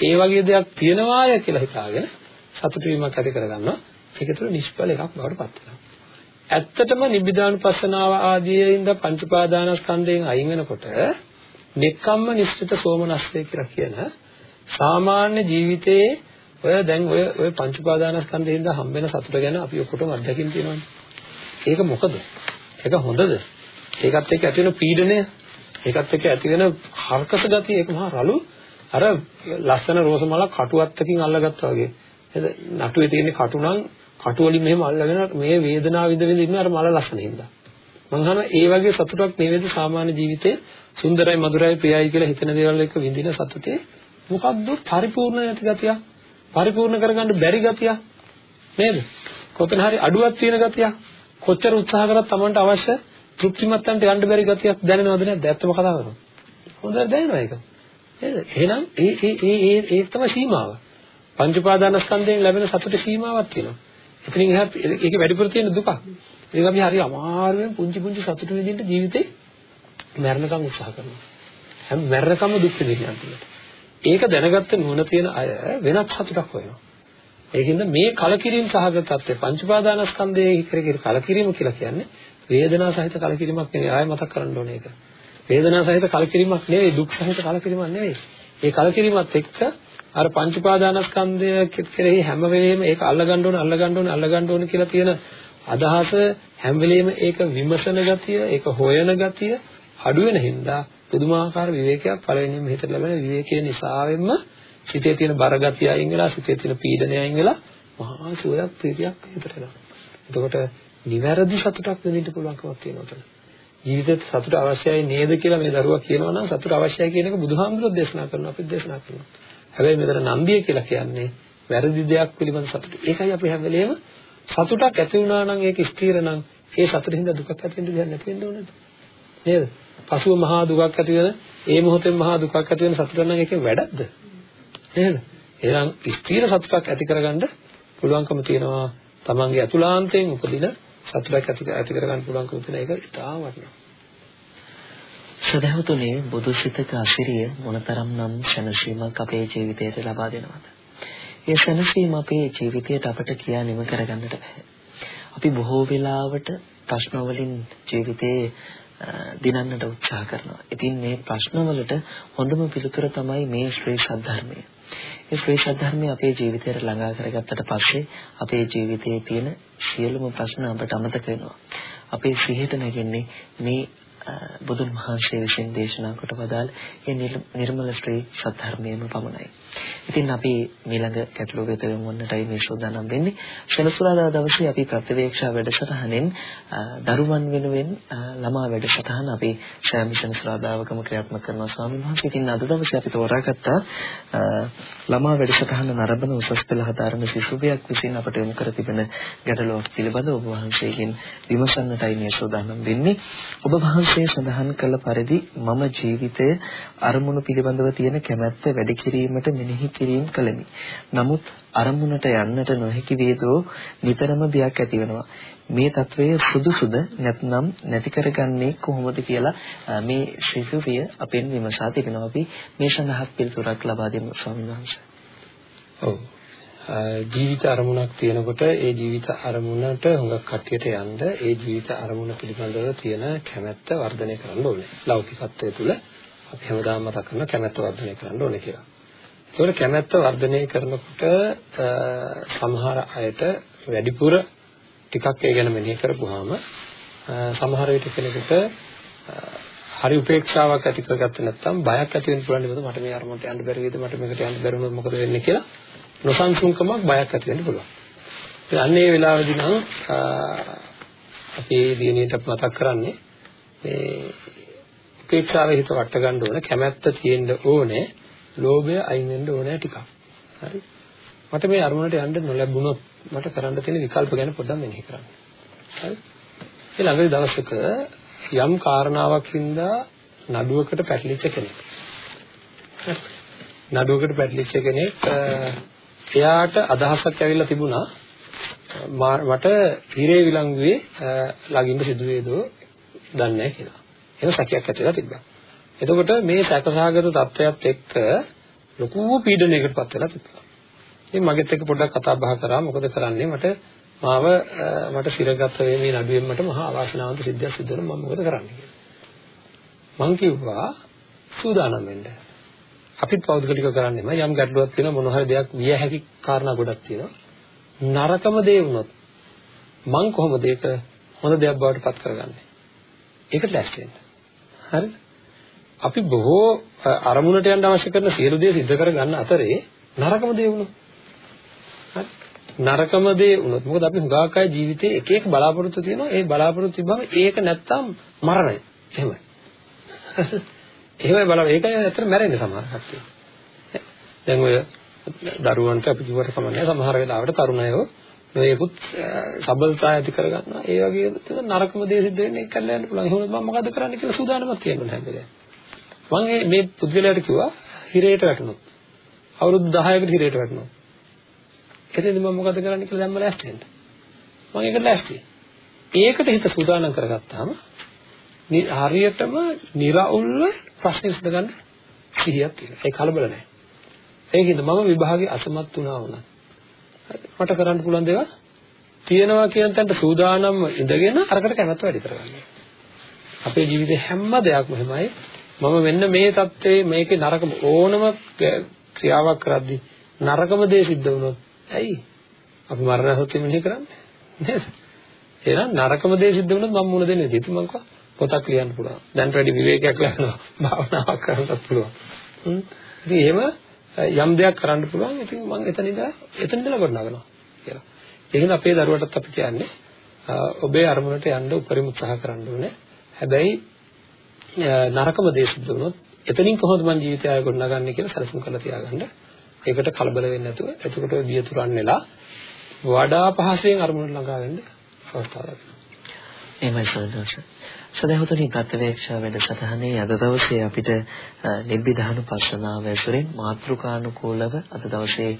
ඒ වගේ දෙයක් තියනවාය කියලා හිතාගෙන සතුට වීමක් ඇති කරගන්නවා. ඒක තුළ නිෂ්ඵල එකක් බවට පත් වෙනවා. ඇත්තටම නිබ්බිදානුපස්සනාව ආදීයින්ද පංච උපාදානස්කන්ධයෙන් අයින් වෙනකොට නෙක්ඛම්ම නිශ්චිත සෝමනස්සේ කියලා කියන සාමාන්‍ය ජීවිතයේ ඔය දැන් ඔය ඔය පංච උපාදානස්කන්ධයෙන් හම්බෙන සතුට ගැන අපි ඔක්කොටම අත්දැකීම් තියෙනවානේ. ඒක මොකද? ඒක හොඳද? ඒකත් එක්ක ඇති වෙන පීඩනය, ඒකත් එක්ක ඇති වෙන කර්කශ ගතිය, ඒක මහා රළු අර ලස්සන රෝස මලක් කටුවත්තකින් අල්ලගත්තා වගේ. නේද? නටුවේ තියෙන කටු නම් කටු වලින් මෙහෙම අල්ලගෙන මේ වේදනාව විඳ විඳ ඉන්න අර මල ලස්සන හින්දා. මං අහනවා ඒ වගේ සතුටක් නේද සාමාන්‍ය ජීවිතේ සුන්දරයි මధుරයි ප්‍රියයි කියලා හිතන දේවල් එක්ක විඳින සතුටේ මොකද්ද පරිපූර්ණ නැති ගතිය පරිපූර්ණ කරගන්න බැරි ගතිය නේද කොතන හරි අඩුවක් තියෙන ගතිය කොච්චර උත්සාහ කරත් Tamanට අවශ්‍ය තෘප්තිමත් තැනට යන්න බැරි ගතියක් දැනෙනවද නැද්ද? ඇත්තම කතා කරමු හොඳට දැනෙනවා ඒක. නේද? එහෙනම් ඒ ඒ ඒ ඒ ඒ තමයි සීමාව. පංච උපාදානස්කන්ධයෙන් ලැබෙන සතුට සීමාවක් තියෙනවා. එතනින් එහා ඒකේ වැඩිපුර තියෙන දුක ඒක අපි හරි අමාරුවෙන් පුංචි පුංචි සතුට විඳින්න ජීවිතේ මරණකම් උත්සාහ කරනවා. හැම මරණකම දුක් විඳින්න යනවා. ඒක දැනගත්ත නුවණ තියෙන අය වෙනත් සතුටක් හොයනවා. ඒකින්ද මේ කලකිරීම සහගත තත්ත්වය පංචපාදානස්කන්ධයේ ඉතිරි කලකිරීම කියලා කියන්නේ වේදනා සහිත කලකිරීමක් නෙවෙයි ආයෙ මතක් කරන්න ඕනේ ඒක. වේදනා සහිත කලකිරීමක් නෙවෙයි දුක් සහිත කලකිරීමක් නෙවෙයි. ඒ කලකිරීමත් එක්ක අර පංචපාදානස්කන්ධය කෙරෙහි හැම වෙලෙම ඒක අල්ලගන්න ඕනේ අල්ලගන්න ඕනේ අල්ලගන්න ඕනේ කියලා තියෙන අදහස හැම වෙලෙම ඒක විමසන ගතිය ඒක හොයන ගතිය අඩු වෙන හින්දා පුදුමාකාර විවේකයක් පළවෙනිම හිතට ලැබෙන විවේකයේ නිසාවෙන්ම සිතේ තියෙන බර ගතිය අයින් වෙලා සිතේ තියෙන පීඩනය අයින් වෙලා මහා සුවයක් ප්‍රීතියක් හිතට එනවා. එතකොට නිවැරදි සතුටක් දෙන්න පුළුවන්කමක් තියෙනවා උතන. ජීවිතේට සතුට අවශ්‍යයි නේද කියලා මේ දරුවා කියනවා නම් සතුට අවශ්‍යයි කියන එක බුදුහාමුදුරුවෝ දේශනා කරනවා අපිත් දේශනා කරනවා. හැබැයි මෙතන නන්දිය කියලා කියන්නේ වැරදි දෙයක් පිළිබඳ සතුට. ඒකයි අපි හැම වෙලේම සතුටක් ඇති වුණා නම් ඒක ස්ථිර නම් ඒ සතුටින්ද දුකක් ඇති වෙන්න දෙයක් නැති වෙන්න ඕනේද? නේද? පසුව මහා දුකක් ඇති වෙන ඒ මොහොතේ මහා දුකක් ඇති වෙන සතුට නම් ඒකේ වැඩක්ද? නේද? එහෙනම් ස්ථිර සතුටක් ඇති කරගන්න පුළුවන්කම තියෙනවා තමන්ගේ අතුලාන්තයෙන් උපදින සතුටක් ඇති ඇති කරගන්න පුළුවන්කම තියෙන එක ඉතාම වටිනවා. සදහතුනේ බුදු සිතක අසිරිය මොනතරම්නම් ශනසීමක් අපේ ජීවිතයට ලබා දෙනවද? ඒ ශනසීම අපේ ජීවිතයට අපට කියා නිම කරගන්නට බෑ. අපි බොහෝ වෙලාවට ප්‍රශ්න වලින් ජීවිතේ දිනන්නට උත්සාහ කරනවා. ඉතින් මේ ප්‍රශ්නවලට හොඳම පිළිතුර තමයි මේ ශ්‍රී සද්ධර්මය. මේ ශ්‍රී සද්ධර්මය අපේ ජීවිතයට ළඟා කරගත්තට පස්සේ අපේ ජීවිතයේ තියෙන සියලුම ප්‍රශ්න අපට අමතක වෙනවා. අපේ සිහියට නැගෙන්නේ මේ බුදුන් වහන්සේ විසින් දේශනා කොට වදාළ ඒ නිර්මල ශ්‍රී සත්‍ය පමණයි. ඉතින් අපි ඊළඟ ගැටලුව වෙත යමු වන්නටයි මේ සූදානම් වෙන්නේ. සෙනසුරාදා දවසේ අපි ප්‍රතිවේක්ෂා වැඩසටහනෙන් දරුවන් වෙනුවෙන් ළමා වැඩසටහන අපි සෑම සෙනසුරාදාවකම ක්‍රියාත්මක කරනවා ස්වාමීන් වහන්සේ. ඉතින් අද දවසේ අපි තෝරාගත්තා ළමා වැඩසටහන නරඹන උසස් පෙළ හදාරන සිසුවියක් විසින් අපට යොමු කර තිබෙන ගැටලුවක් පිළිබඳව ඔබ වහන්සේගෙන් විමසන්නටයි මේ සූදානම් වෙන්නේ. ඔබ වහන්සේ සඳහන් කළ පරිදි මම ජීවිතය අරමුණු පිළිබඳව තියෙන කැමැත්ත වැඩි කිරීමට මෙනෙහි කිරීම කළෙමි. නමුත් අරමුණට යන්නට නොහැකි වේදෝ නිතරම බියක් ඇති වෙනවා. මේ తත්වය සුදුසුද නැත්නම් නැති කරගන්නේ කොහොමද කියලා මේ ශිෂ්‍යවිය අපෙන් විමසා තිබෙනවා. අපි මේ සඳහා පිළිතුරක් ලබා දෙමු ස්වාමීන් වහන්සේ. ඔව්. ජීවිත අරමුණක් තියෙනකොට ඒ ජීවිත අරමුණට හුඟක් කටියට යන්න ඒ ජීවිත අරමුණ පිළිබඳව තියෙන කැමැත්ත වර්ධනය කරන්න ඕනේ. ලෞකිකත්වයේ තුල අපි හැමදාම මතක් කරන කැමැත්ත වර්ධනය කරන්න ඕනේ කියලා. ඒකට කැමැත්ත වර්ධනය කරනකොට සමහර අයට වැඩිපුර ටිකක් ඒ ගැන මෙනෙහි කරපුවාම සමහර විට කෙනෙකුට හරි උපේක්ෂාවක් ඇති කරගත්තේ නැත්නම් බයක් ඇති වෙන්න පුළුවන් නේද මට මේ අරමුණට යන්න බැරි වේද මට මේකට යන්න බැරි වුණොත් මොකද වෙන්නේ කියලා නොසන්සුන්කමක් බයක් ඇති වෙන්න පුළුවන්. ඉතින් අන්න ඒ වෙලාවේදී නම් අපේ දිනියට මතක් කරන්නේ මේ උපේක්ෂාවේ හිත වට ගන්න ඕන කැමැත්ත තියෙන්න ඕනේ ලෝභය අයින් වෙන්න ඕනේ ටිකක්. හරි. මට මේ අරමුණට යන්න නොලැබුණොත් මට කරන්න තියෙන විකල්ප ගැන පොඩ්ඩක් මෙනෙහි කරන්න. හරි. ඒ ළඟදී දවසක යම් කාරණාවක් හින්දා නඩුවකට පැටලිච්ච කෙනෙක්. නඩුවකට පැටලිච්ච කෙනෙක් එයාට අදහසක් ඇවිල්ලා තිබුණා මට හිරේ විලංගුවේ ළඟින්ද සිදු වේදෝ දන්නේ නැහැ කියලා. එහෙම සැකයක් ඇතිලා තිබ්බා. එතකොට මේ සැකසහගත තත්ත්වයක් එක්ක ලොකු පීඩනයකටපත් වෙලා තිබුණා. ඉතින් මගෙත් එක්ක පොඩ්ඩක් කතා බහ කරා මොකද කරන්නේ මට මාව මට සිරගත වේ මේ නඩුවෙන් මට මහා අවාසනාවන්ත සිද්ධියක් සිද්ධ වෙනවා මම මොකද කරන්නේ කියලා. මං කිව්වා සූදානම් වෙන්න. අපිත් පෞද්ගලිකව කරන්නේම යම් ගැටලුවක් තියෙනවා මොන හරි දෙයක් විය හැකි කාරණා ගොඩක් තියෙනවා. නරකම දේ වුණොත් මං කොහොමද ඒක හොඳ දෙයක් බවට පත් කරගන්නේ? ඒකට ලෑස්ති වෙන්න. හරිද? අපි බොහෝ අරමුණට යන්න අවශ්‍ය කරන සියලු දේ සිද්ධ කර ගන්න අතරේ නරකම දේ වුණා. හරි. නරකම දේ වුණොත් මොකද අපි හුඟක් අය ජීවිතේ එක එක බලාපොරොත්තු තියෙනවා ඒ බලාපොරොත්තු තිබ්බම ඒක නැත්තම් මරණය එහෙමයි *laughs* එහෙමයි බලන්න. ඒකයි ඇත්තට මැරෙන්නේ සමහර කට්ටිය දැන් ඔය දරුවන්ට අපි කිව්වට කමන්නේ සමහර වෙලාවට තරුණයෝ මේකුත් සබල්තා ඇති කරගන්නවා. ඒ වගේ තියෙන නරකම දේ සිද්ධ වෙන්නේ ඒක කරලා යන්න පුළුවන්. එහෙනම් මම මොකද කරන්න කියලා සූදානමක් තියෙනවා හැම වෙලේම. මම මේ පුද්ගලයාට කිව්වා හිරේට වැටුණොත් අවුරුදු 10කට හිරේට වැටුණොත් එතෙන්ද මම මොකද කරන්න කියලා දැම්ම ලෑස්ති වෙන්න මම ඒකට ලෑස්ති ඒකට හිත සූදානම් කරගත්තාම හරියටම निराවුල්ව ප්‍රශ්න විසඳගන්න සිහියක් තියෙනවා. ඒ කලබල නැහැ. ඒකින්ද මම විභාගේ අසමත් වුණා වුණා. මට කරන්න පුළුවන් දේවල් තියෙනවා කියන තැනට සූදානම්ව ඉඳගෙන අරකට කැමැත්ත වැඩි කරගන්න. අපේ ජීවිතේ හැම දෙයක්ම එහෙමයි. මම මෙන්න මේ தත්ත්වයේ මේකේ නරකම ඕනම ක්‍රියාවක් කරද්දී නරකම දේ සිද්ධ වුණොත් ඇයි? අපි මරණ සත්‍ය මෙහෙ කරන්නේ? නේද? එහෙනම් නරකම දේ සිද්ධ වුණොත් මම මුණ දෙන්නේ ඉතින් මම කව පොතක් ලියන්න පුළුවන්. දැන් වැඩි විවේකයක් ලැබෙනවා. භාවනාවක් කරන්නත් පුළුවන්. ඉතින් එහෙම යම් දෙයක් කරන්න පුළුවන්. ඉතින් මම එතන ඉඳලා එතන ඉඳලා ගොඩනගනවා කියලා. ඒකෙන් අපේ දරුවටත් අපි කියන්නේ ඔබේ අරමුණට යන්න උපරිම උත්සාහ කරන්න ඕනේ. හැබැයි නරකම දේ සිද්ධ වුණොත් එතනින් කොහොමද මම ජීවිතය ආයෙ ගොඩනගන්නේ කියලා සැලසුම් කරලා තියාගන්න. ඒකට කලබල වෙන්නේ නැතුව එතකොට බිය තුරන් වෙලා වඩා පහසෙන් අරමුණට ළඟා වෙන්න අවස්ථාවක්. ලැබෙනවා. එහෙමයි සදහස. සදහතුනි ප්‍රත්‍යවේක්ෂා වැඩසටහනේ අද දවසේ අපිට නිබ්බිධානුපස්සනාව ඇසුරෙන් මාත්‍රිකානුකූලව අද දවසේ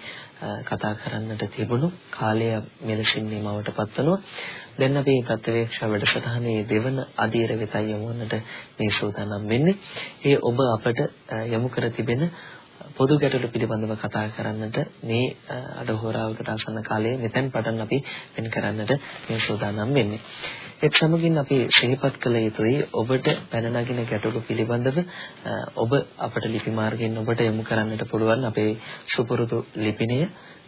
කතා කරන්නට තිබුණු කාලය මෙලෙසින් නිමවට පත්වනවා. දැන් අපි ප්‍රත්‍යවේක්ෂා වැඩසටහනේ දෙවන අධීර වෙතයි යමු වන්නට මේ සූදානම් වෙන්නේ. ඒ ඔබ අපට යොමු කර තිබෙන පොදු ගැටලු පිළිබඳව කතා කරන්නට මේ අඩහෝරාවකට ආසන්න කාලයේ මෙතෙන් පටන් අපි වෙන් කරන්නට මේ සූදානම් වෙන්නේ. ඒත් සමගින් අපි සිහිපත් කළ යුතුයි ඔබට පැන නගින ගැටලු පිළිබඳව ඔබ අපට ලිපි මාර්ගයෙන් ඔබට යොමු කරන්නට පුළුවන් අපේ සුපුරුදු ලිපිණය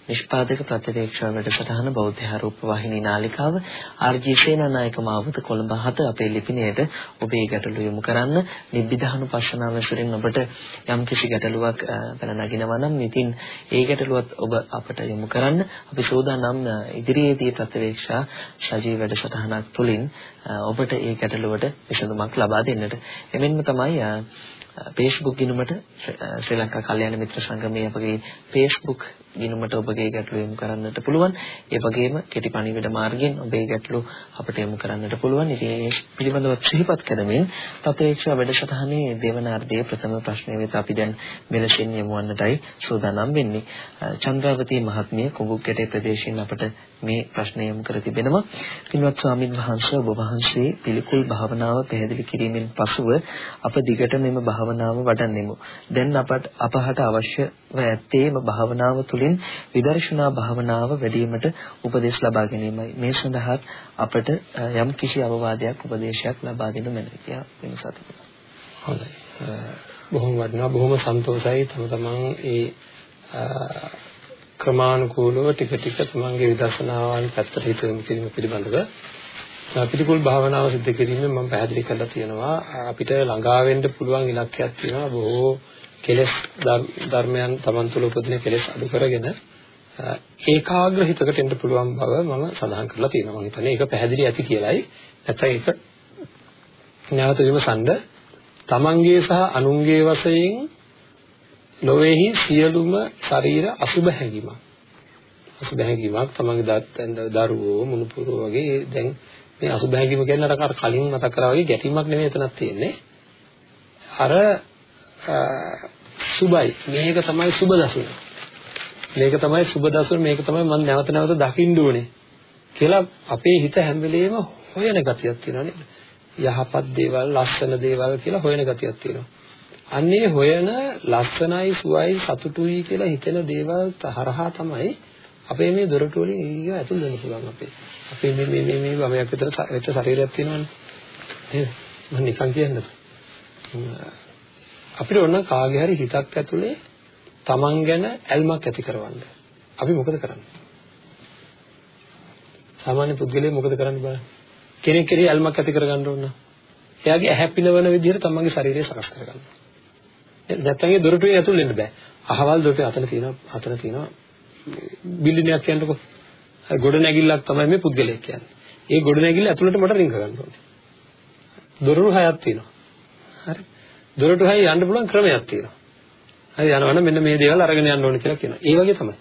නිෂ්පාදක ප්‍රතිවේක්ෂා වැඩසටහන බෞද්ධ ආරූප වාහිනී නාලිකාව ආර්.ජී. සේනානායක මාවත කොළඹ 7 අපේ ලිපිණයට ඔබේ ගැටලු යොමු කරන්න නිබ්බිදහනු පස්සනාව ඇසුරින් ඔබට යම් කිසි ගැටලුවක් පැන නගිනවා නම් ඉතින් ඒ ගැටලුවත් ඔබ අපට යොමු කරන්න අපි සෝදානම් ඉදිරියේදී ප්‍රතිවේක්ෂා සජීව වැඩසටහනක් තුලින් ඔබට ඒ ගැටලුවට විසඳුමක් ලබා දෙන්නට එමෙන්ම තමයි Facebook ගිණුමට ශ්‍රී ලංකා කල්යාණ මිත්‍ර සංගමයේ අපගේ Facebook ගිණුමට ඔබගේ ගැටලු යොමු කරන්නට පුළුවන්. ඒ වගේම කෙටි පණිවිඩ මාර්ගයෙන් ඔබේ ගැටලු අපට යොමු කරන්නට පුළුවන්. ඉතින් මේ පිළිබඳව සිහිපත් කරමින් ප්‍රත්‍යක්ෂ වැඩසටහනේ දෙවනාර්ධයේ ප්‍රථම ප්‍රශ්නය වෙත අපි දැන් මෙලෙසින් යමුවන්නටයි සූදානම් වෙන්නේ. චන්ද්‍රාවතී මහත්මිය කුඹුක්කටේ ප්‍රදේශයෙන් අපට මේ ප්‍රශ්නය යොමු කර තිබෙනවා. පින්වත් ස්වාමින් වහන්සේ ඔබ වහන්සේ පිළිකුල් භාවනාව පැහැදිලි කිරීමෙන් පසුව අප දිගට මෙම භාවනාව වඩන්නෙමු. දැන් අපට අපහට අවශ්‍යව ඇත්තේම භාවනාව තුළින් විදර්ශනා භාවනාව වැඩිවීමට උපදෙස් ලබා ගැනීමයි. මේ සඳහා අපට යම් කිසි අවවාදයක් උපදේශයක් ලබා දෙනු මැනවි කියලා විමසා තිබෙනවා. හොඳයි. බොහොම වටිනවා බොහොම සන්තෝෂයි තම තමන් ඒ ක්‍රමානුකූලව ටික ටික තමන්ගේ විදර්ශනාවන් පැත්තට හිත යොමු කිරීම පිළිබඳව පිටිකුල් භාවනාව සිදු කිරීමෙන් මම පැහැදිලි කරලා තියෙනවා අපිට ළඟා වෙන්න පුළුවන් ඉලක්කයක් තියෙනවා බොහෝ කෙලෙස් ධර්මයන් තමන් තුළ උපදින කෙලෙස් අඩු කරගෙන ඒකාග්‍ර හිතකට එන්න පුළුවන් බව මම සඳහන් කරලා තියෙනවා. මම හිතන්නේ ඒක පැහැදිලි ඇති කියලායි. නැත්නම් ඒක නැවත විමසන්න. තමන්ගේ සහ අනුන්ගේ වශයෙන් ලොවේහි සියලුම ශරීර අසුබ හැඟීමක්. අසුබ හැඟීමක් තමන්ගේ දරුවෝ මුණුපුරෝ වගේ දැන් මේ අසුබ හැඟීම කියන්නේ අර කලින් මතක් කරා වගේ ගැටීමක් නෙමෙයි එතනක් තියෙන්නේ. අර සුබයි මේක තමයි සුබ දසුන මේක තමයි සුබ දසුන මේක තමයි මම නැවත නැවත දකින්න ඕනේ කියලා අපේ හිත හැම වෙලෙම හොයන ගතියක් තියෙනවා නේද යහපත් දේවල් ලස්සන දේවල් කියලා හොයන ගතියක් තියෙනවා අන්නේ හොයන ලස්සනයි සුවයි සතුටුයි කියලා හිතෙන දේවල් හරහා තමයි අපේ මේ දොරටු වලින් ඊග ඇතුල් වෙන්න පුළුවන් අපේ. අපේ මේ මේ මේ මේ වමයක් විතර වෙච්ච ශරීරයක් තියෙනවනේ. නේද? මම නිකන් කියන්නද? අපිට ඕන කාගේ හරි හිතක් ඇතුලේ Taman ගැන ඇල්මක් ඇති කරවන්න. අපි මොකද කරන්නේ? සාමාන්‍ය පුද්ගලයා මොකද කරන්නේ බලන්න. කෙනෙක් කෙරෙහි ඇල්මක් ඇති කරගන්න ඕන. එයාගේ ඇහැ පිනවන විදිහට තමන්ගේ ශරීරය සකස් කරගන්න. නැත්නම් ඒ දොරටුවේ ඇතුල් වෙන්න බෑ. අහවල් දොරටුවේ අතන තියෙනවා අතන තියෙනවා බිල්ඩිනයක් කියන්නකො. ගොඩ නැගිල්ලක් තමයි මේ පුද්ගලයෙක් කියන්නේ. ඒ ගොඩ නැගිල්ල ඇතුළට මට රිංග ගන්න ඕනේ. දොරටු හයක් තියෙනවා. හරි. දොරටු හය යන්න පුළුවන් ක්‍රමයක් තියෙනවා. හරි යනවනම් මෙන්න මේ දේවල් අරගෙන යන්න ඕනේ කියලා කියනවා. ඒ වගේ තමයි.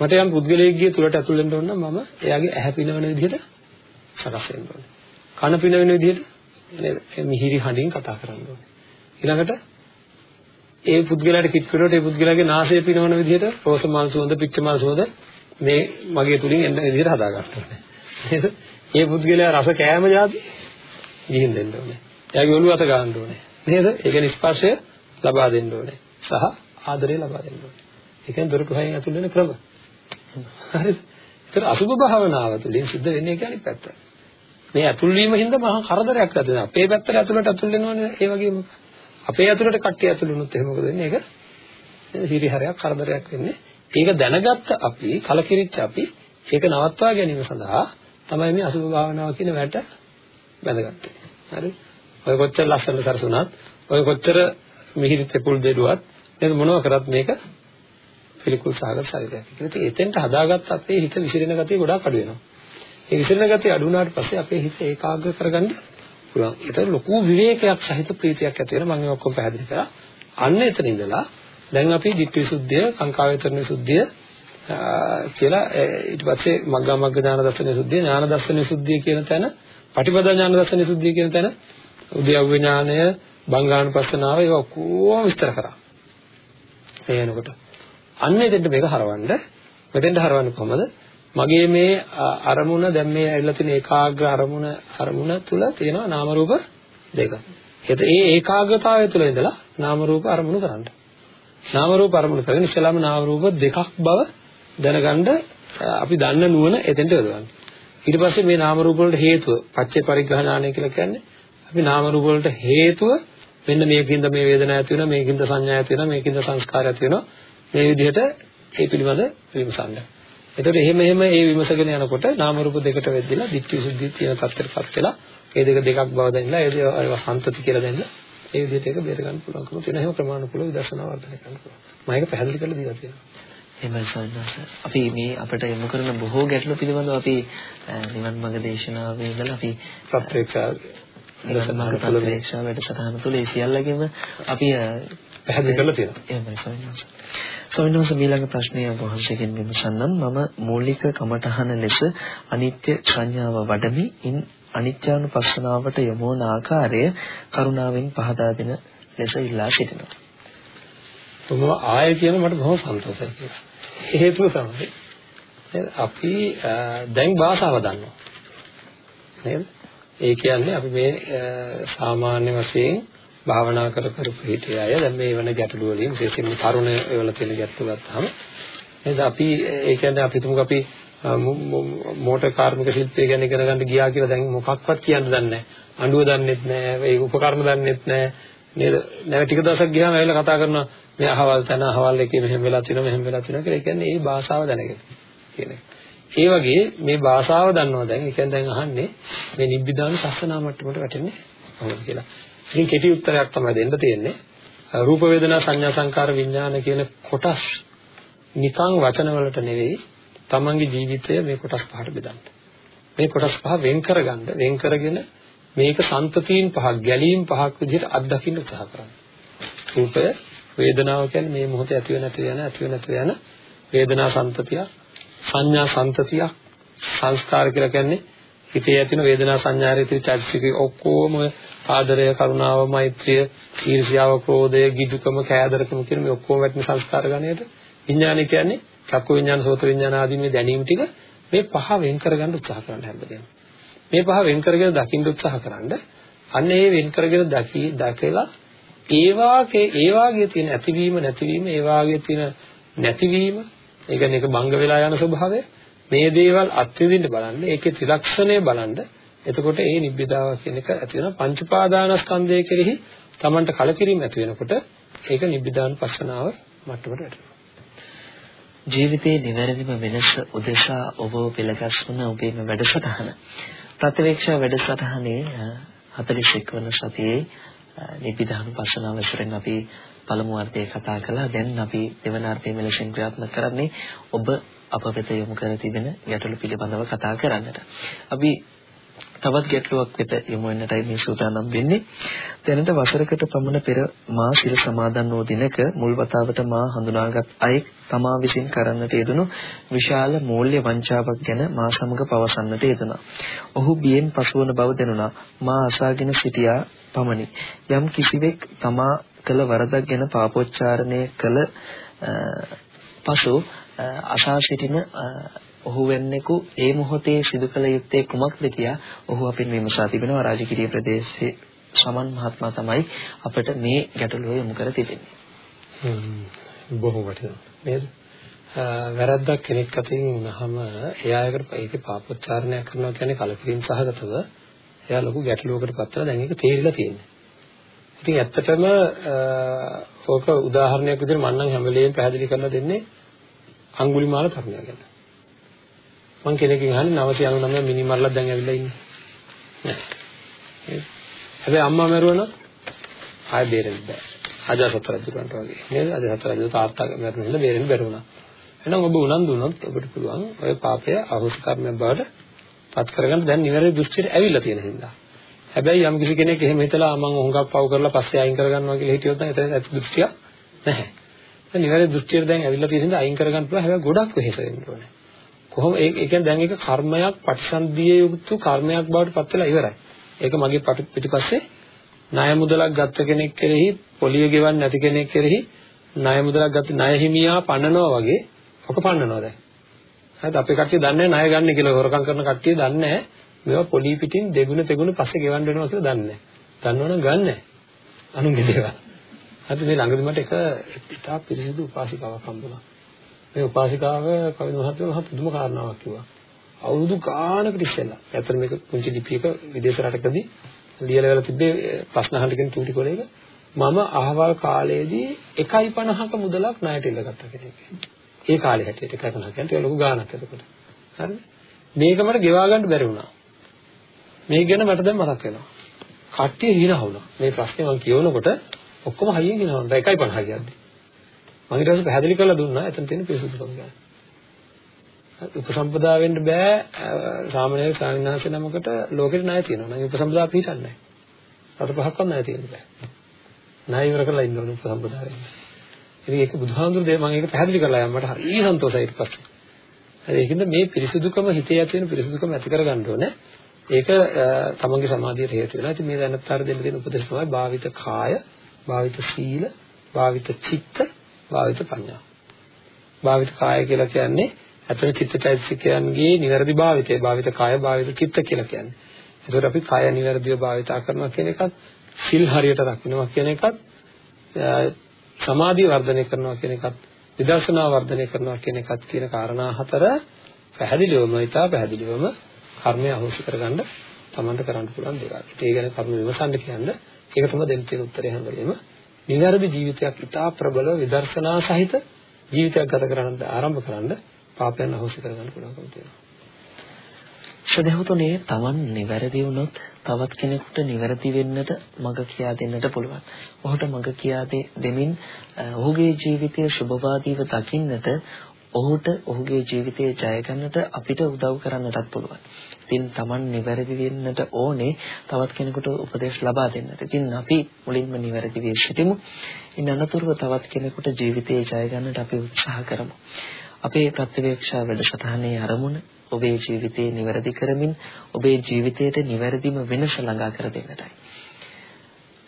මට යම් පුද්ගලයෙක්ගේ තුලට ඇතුල් වෙන්න ඕන නම් මම එයාගේ ඇහැ පිනවන විදිහට සකස් වෙන්න ඕනේ. කන පිනවන විදිහට නේද? මිහිරි හඬින් කතා කරන්න ඕනේ. ඊළඟට ඒ පුද්ගලයාට කිත් කරනකොට ඒ පුද්ගලයාගේ නාසය පිනවන විදිහට රෝස මල් සුවඳ, පිච්ච මල් සුවඳ මේ මගේ තුලින් එන්න විදිහට හදා ගන්න ඕනේ. නේද? ඒ පුද්ගලයා රස කෑම જાති ගිහින් දෙන්න ඕනේ. එයාගේ ඔළුව අත ගන්න ඕනේ. නේද? ඒක නිස්පර්ශය ලබා දෙන්න ඕනේ. සහ ආදරය ලබා දෙන්න ඕනේ. ඒ කියන්නේ දොරටු හයෙන් ඇතුල් වෙන ක්‍රම. හරිද? ඒතර අසුභ භාවනාව තුළින් සිද්ධ වෙන්නේ කියන්නේ පැත්ත. මේ ඇතුල් වීම හින්දා මහා කරදරයක් ඇති වෙනවා. අපේ පැත්තට ඇතුළට ඇතුල් වෙනවනේ ඒ වගේම අපේ ඇතුළට කට්ටිය ඇතුල් වුණොත් එහෙම මොකද වෙන්නේ? ඒක හිරිහැරයක් කරදරයක් වෙන්නේ. ඒක දැනගත්ත අපි කලකිරිච්ච අපි ඒක නවත්වා ගැනීම සඳහා තමයි මේ අසුභ භාවනාව කියන වැට බැඳගත්තේ. හරි? ඔය කොච්චර ලස්සන සරසුණත්, ඔය කොච්චර මිහිරි තෙපුල් දෙඩුවත් නේද මොනව කරත් මේක පිළිකුල් සාගත ශරීරයක්. ඒකත් එතෙන්ට හදාගත්ත අපේ හිත විසිරෙන ගතිය ගොඩාක් අඩු වෙනවා. ඒ විසිරෙන ගතිය අඩු වුණාට පස්සේ අපේ හිත ඒකාග්‍ර කරගන්න පුළුවන්. ඒක ලොකු විවේකයක් සහිත ප්‍රීතියක් ඇති වෙනවා. මම මේ ඔක්කොම පැහැදිලි කරා. අන්න එතන ඉඳලා දැන් අපි ධිට්ඨි විසුද්ධිය, කාංකා වේතරණ විසුද්ධිය කියලා ඊට පස්සේ මග්ගා මග්ග ඥාන දර්ශන විසුද්ධිය, ඥාන දර්ශන විසුද්ධිය කියන තැන, පටිපදා ඥාන දර්ශන විසුද්ධිය කියන තැන උද්‍යව්‍ය ඥානය, බංගානුපස්සනාව ඒවා ඔක්කොම විස්තර කරා. ඒ එනකොට අන්න එතෙන්ට මේක හරවන්න මෙතෙන්ට හරවන්නේ කොහමද? මගේ මේ අරමුණ දැන් මේ ඇවිල්ලා තියෙන ඒකාග්‍ර අරමුණ අරමුණ තුල තියෙනවා නාම රූප දෙක. ඒත් ඒ ඒකාග්‍රතාවය තුල ඉඳලා නාම රූප අරමුණු කරන්න. නාම රූප අරමුණු කරගෙන ඉස්සෙල්ලාම නාම රූප දෙකක් බව දැනගන්න අපි දන්න නුවණ එතෙන්ට යොදවන්න. ඊට පස්සේ මේ නාම රූප වලට හේතුව පච්චේ පරිග්‍රහණාණය කියලා කියන්නේ අපි නාම රූප වලට හේතුව මෙන්න මේකින්ද මේ වේදනාව ඇති වෙනවා මේකින්ද සංඥා ඇති වෙනවා මේකින්ද සංස්කාර ඇති වෙනවා මේ විදිහට ඒ පිළිබඳ විමසන්න. එතකොට එහෙම එහෙම ඒ විමසගෙන යනකොට නාම රූප දෙකට වෙද්දිලා ditthi visuddhi තියෙන තත්ත්වයටපත් වෙලා ඒ දෙක දෙකක් බව දැනලා ඒ ඒවා සම්තති කියලා දැනලා ඒ විදිහට ඒක බේර ගන්න පුළුවන්කම තියෙන හැම ප්‍රමාණිකුල විදර්ශනා වර්ධනය කරන්න පුළුවන්. මම ඒක පැහැදිලි කරලා දීලා තියෙනවා. එහෙමයි සල්දාස. අපි මේ අපිට යොමු කරන බොහෝ ගැටලු පිළිබඳව අපි නිවන් මාර්ග දේශනාවේ ඉඳලා අපි ප්‍රත්‍යක්ෂ නිවන් මාර්ග ප්‍රත්‍යක්ෂ වැඩසටහන තුළ ඒ සියල්ලගෙම අපි පැහැදිලි කරලා තියෙනවා. එහෙමයි සල්දාස. ස්වාමීන් වහන්සේ ඊළඟ ප්‍රශ්නය වහන්සේගෙන් විමසන්නම් මම මූලික කමඨහන ලෙස අනිත්‍ය සංඥාව වඩමි ඉන් අනිත්‍යානුපස්සනාවට යොමු වන ආකාරය කරුණාවෙන් පහදා දෙන ලෙස ඉල්ලා සිටිනවා. තුමව ආය කියන මට බොහොම සන්තෝෂයි කියලා. හේතුව තමයි අපි දැන් භාෂාව දන්නවා. නේද? ඒ කියන්නේ අපි මේ සාමාන්‍ය වශයෙන් භාවනා කර කර පිළිහිටිය අය දැන් මේ වෙන ගැටලු වලින් විශේෂයෙන්ම තරුණ ඒවල තියෙන ගැටලු ගත්තාම නේද අපි ඒ කියන්නේ අපි තුමුක අපි මෝටර් කාර්මික ශිල්පය ගැන ඉගෙන ගන්න ගියා කියලා දැන් මොකක්වත් කියන්න දන්නේ නැහැ. අඬුව දන්නෙත් නැහැ, ඒ උපකරණ දන්නෙත් නැහැ. නේද? නැව ටික දවසක් ගියාම ඇවිල්ලා කතා කරනවා මේ අහවල් තැන අහවල් එකේ මෙහෙම වෙලා තියෙනවා මෙහෙම වෙලා තියෙනවා කියලා. ඒ කියන්නේ ඒ භාෂාව දැනගෙන කියන එක. ඒ වගේ මේ භාෂාව දන්නවා දැන්. ඒ කියන්නේ දැන් අහන්නේ මේ නිබ්බිදාන සස්සනා මට්ටමට වැටෙන්නේ කොහොමද කියලා. ඉතින් කෙටි උත්තරයක් තමයි දෙන්න තියෙන්නේ. රූප වේදනා සංඥා සංකාර විඥාන කියන කොටස් නිකං වචන වලට නෙවෙයි තමන්ගේ ජීවිතය මේ කොටස් පහට බෙදන්න. මේ කොටස් පහ වෙන් කරගන්න වෙන් කරගෙන මේක සම්පතීන් පහක් ගැලීම් පහක් විදිහට අත්දකින්න උත්සාහ කරන්න. රූපය වේදනාව කියන්නේ මේ මොහොතේ ඇති වෙන නැති වෙන ඇති වෙන නැති වෙන වේදනා සම්පතිය සංඥා සම්පතිය සංස්කාර කියලා කියන්නේ හිතේ ඇතින වේදනා සංඥා රීති චෛතසික ඔක්කොම ආදරය කරුණාව මෛත්‍රිය ඊර්ෂ්‍යාව ක්‍රෝධය ගිජුකම කෑදරකම කියන මේ ඔක්කොම වැටෙන සංස්කාර ගණයට විඥානය කියන්නේ චක්කු විඥාන සෝත විඥාන ආදී මේ දැනීම් ටික මේ පහ වෙන් කරගන්න උත්සාහ කරන්න හැමදේම. මේ පහ වෙන් කරගෙන දකින්න උත්සාහ කරන්න අන්න ඒ වෙන් කරගෙන දකි දැකලා ඒ වාගේ ඒ වාගේ තියෙන ඇතිවීම නැතිවීම ඒ වාගේ තියෙන නැතිවීම ඒ කියන්නේ ඒක භංග වෙලා යන ස්වභාවය. මේ දේවල් අත්විඳින්න බලන්න ඒකේ ත්‍රිලක්ෂණය බලන්න. එතකොට ඒ නිබ්බිදාව කියන එක ඇති වෙන පංච පාදානස්කන්ධය කෙරෙහි Tamanට කලකිරීම ඇති වෙනකොට ඒක නිබ්බිදාන පස්සනාව මට්ටමට වැටෙනවා. ජීවිතයේ නිවැරදිම වෙනස උදෙසා ඔබ පෙළගස්වන ඔබේම වැඩසටහන. ප්‍රතිවේක්ෂා වැඩසටහනේ 41 වන සතියේ නිබ්බිදාන පස්සනාව වශයෙන් අපි පළමු අර්ථය කතා කළා. දැන් අපි දෙවන අර්ථය මෙලෙසින් ක්‍රියාත්මක කරන්නේ ඔබ අප වෙත යොමු කර තිබෙන ගැටලු පිළිබඳව කතා කරන්නට. අපි තවත් ගැටලුවක් වෙත යොමු වෙන්නටයි මේ සූදානම් වෙන්නේ. දැනට වසරකට පමණ පෙර මා සිල් සමාදන් වූ දිනක මුල් වතාවට මා හඳුනාගත් අය තමා විසින් කරන්නට යෙදුණු විශාල මූල්‍ය වංචාවක් ගැන මා සමග පවසන්නට යෙදුණා. ඔහු බියෙන් පසුවන බව දැනුණා. මා අසාගෙන සිටියා පමණි. යම් කිසිවෙක් තමා කළ වරදක් ගැන පාපෝච්චාරණය කළ පසු අසා සිටින ඔහු වෙන්නෙකු ඒ මොහොතේ සිදු කළ යුත්තේ කුමක්ද කියා ඔහු අපින් විමසා තිබෙනවා රාජකීය ප්‍රදේශයේ සමන් මහත්මයා තමයි අපිට මේ ගැටලුව යොමු කර තිබෙන්නේ. බොහෝ වටිනවා. නේද? වැරද්දක් කෙනෙක් අතින් වුණාම එයායකට ඒකේ පාපෝච්චාරණයක් කරනවා කියන්නේ කලකිරීම සහගතව එයා ලොකු ගැටලුවකට පත් වෙලා දැන් ඒක තේරිලා තියෙනවා. ඉතින් ඇත්තටම ඕක උදාහරණයක් විදිහට මම නම් හැම වෙලේම පැහැදිලි කරලා දෙන්නේ අඟුලිමාල තරුණයා ගැන. මම කෙනෙක්ගෙන් අහන්නේ 999 මිනි මරලා දැන් ඇවිල්ලා ඉන්නේ. නෑ. හැබැයි අම්මා මරුවා නම් ආයෙ බේරෙන්න බෑ. අජාසත් රජුන්ට වගේ. නේද? අජාසත් රජු තාත්තාගේ මරණ හින්දා බේරෙන්න බැරි වුණා. එහෙනම් ඔබ උනන්දු වුණොත් ඔබට පුළුවන් ඔය පාපය අහෝසි කර්මයක් බවට පත් කරගන්න දැන් නිවැරදි දෘෂ්ටියට ඇවිල්ලා තියෙන හින්දා. හැබැයි යම් කිසි කෙනෙක් එහෙම හිතලා මම හුඟක් පව් කරලා පස්සේ අයින් කරගන්නවා කියලා හිතියොත් නම් එතන ඇත්ත දෘෂ්ටිය නැහැ. දැන් නිවැරදි දෘෂ්ටියට දැන් ඇවිල්ලා තියෙන හින්දා අයින් කරගන්න පුළුවන්. හැබැයි ගොඩක් වෙහෙස වෙන්න ඕනේ. කොහොම ඒ කියන්නේ දැන් ඒක කර්මයක් ප්‍රතිසන්දියේ යුක්තු කර්මයක් බවට පත් වෙලා ඉවරයි. ඒක මගේ පිටිපස්සේ ණය මුදලක් ගත්ත කෙනෙක් කෙරෙහි පොලිය ගෙවන්න නැති කෙනෙක් කෙරෙහි ණය මුදලක් ගත්ත ණය හිමියා පන්නනවා වගේ ඔක පන්නනවා දැන්. හරිද අපේ කට්ටිය දන්නේ ණය ගන්න කියලා හොරකම් කරන කට්ටිය දන්නේ මේවා පොලි පිටින් දෙගුණ තෙගුණ පස්සේ ගෙවන්න වෙනවා කියලා දන්නේ නැහැ. දන්නවනම් ගන්න නැහැ. අනුන්ගේ දේවල්. හරිද මේ ළඟදි මට එක ඉතා පිරිසිදු උපාසිකාවක් හම්බුණා. මේ උපාසිකාව කවිද මහත්මයා මහ පුදුම කාරණාවක් කිව්වා. අවුරුදු ගානකට ඉස්සෙල්ලා. ඇත්තට මේක පුංචි ලිපියක විදේශ රටකදී ලියලා වෙලා තිබ්බේ ප්‍රශ්න අහන්න කියන චූටි කොලේක මම අහවල් කාලයේදී 1.50ක මුදලක් ණයට ඉල්ලගත්තා කෙනෙක්. ඒ කාලේ හැටියට 1.50 කියන්නේ ලොකු ගාණක් එතකොට. හරිද? මේක මට ගෙවා ගන්න බැරි වුණා. මේක ගැන මට දැන් මතක් වෙනවා. කට්ටිය හිනා වුණා. මේ ප්‍රශ්නේ මම කියවනකොට ඔක්කොම හයියෙන් හිනා වුණා. 1.50 කියන්නේ. මම ඊට පස්සේ පැහැදිලි කරලා දුන්නා එතන තියෙන පිරිසුදුකම ගැන. උපසම්පදා වෙන්න බෑ සාමාන්‍ය ස්වාමීන් වහන්සේ නමකට ලෝකෙට ණය තියෙනවා. නම් උපසම්පදා පිළිගන්නේ නැහැ. රට පහක්වත් ණය තියෙන්න බෑ. ණය ඉවර කරලා ඉන්න ඕනේ උපසම්පදා වෙන්න. ඉතින් ඒක බුදුහාමුදුරු දෙය මම ඒක පැහැදිලි කරලා යන්න මට හරි සන්තෝෂයි ඊට පස්සේ. හරි ඒකින්ද මේ පිරිසුදුකම හිතේ ඇති වෙන පිරිසුදුකම ඇති කරගන්න ඕනේ. ඒක තමන්ගේ සමාධියට හේතු වෙනවා. ඉතින් මේ දැනත්තර දෙන්න තියෙන උපදේශ තමයි භාවිත කාය, භාවිත සීල, භාවිත චිත්ත, භාවිත පඤ්ඤා. භාවිත කාය කියලා කියන්නේ අතන චිත්තචෛතසිකයන්ගේ නිවැරදි භාවිතය. භාවිත කාය, භාවිත චිත්ත කියලා කියන්නේ. ඒකට අපි කාය නිවැරදිව භාවිතා කරනවා කියන එකත්, සිල් හරියට රකින්නවා කියන එකත්, සමාධිය වර්ධනය කරනවා කියන එකත්, විදර්ශනා වර්ධනය කරනවා කියන එකත් කියන කාරණා හතර පැහැදිලිවම ඉතා පැහැදිලිවම කර්මය අහෝසි කරගන්න තමන්ට කරන්න පුළුවන් දේවල්. ඒ ගැන කර්ම විමසන්න කියන්නේ ඒක තමයි දෙන්න තියෙන උත්තරය හැම වෙලෙම. නිවැරදි ජීවිතයක් ඉතා ප්‍රබල විදර්ශනා සහිත ජීවිතයක් ගත කරන්න ආරම්භ කරන්න පාපයන් අහෝසි කරගන්න පුළුවන්කම තියෙනවා. සදහතුනේ Taman නිවැරදි වුණොත් තවත් කෙනෙකුට නිවැරදි වෙන්නට මඟ කියා දෙන්නට පුළුවන්. ඔහුට මඟ කියා දෙමින් ඔහුගේ ජීවිතය සුබවාදීව දකින්නට ඔහුට ඔහුගේ ජීවිතය ජය ගන්නට අපිට උදව් කරන්නටත් පුළුවන්. ඉතින් Taman නිවැරදි වෙන්නට ඕනේ තවත් කෙනෙකුට උපදෙස් ලබා දෙන්නට. ඉතින් අපි මුලින්ම නිවැරදි වී සිටිමු. ඉන් අනතුරුව තවත් කෙනෙකුට ජීවිතය ජය ගන්නට අපි උත්සාහ කරමු. අපේ ප්‍රතිවේක්ෂා වැඩසටහනේ ආරමුණ ඔබේ ජීවිතේ නිවැරදි කරමින් ඔබේ ජීවිතයට නිවැරදිම වෙනස ළඟා කර දෙන්නටයි.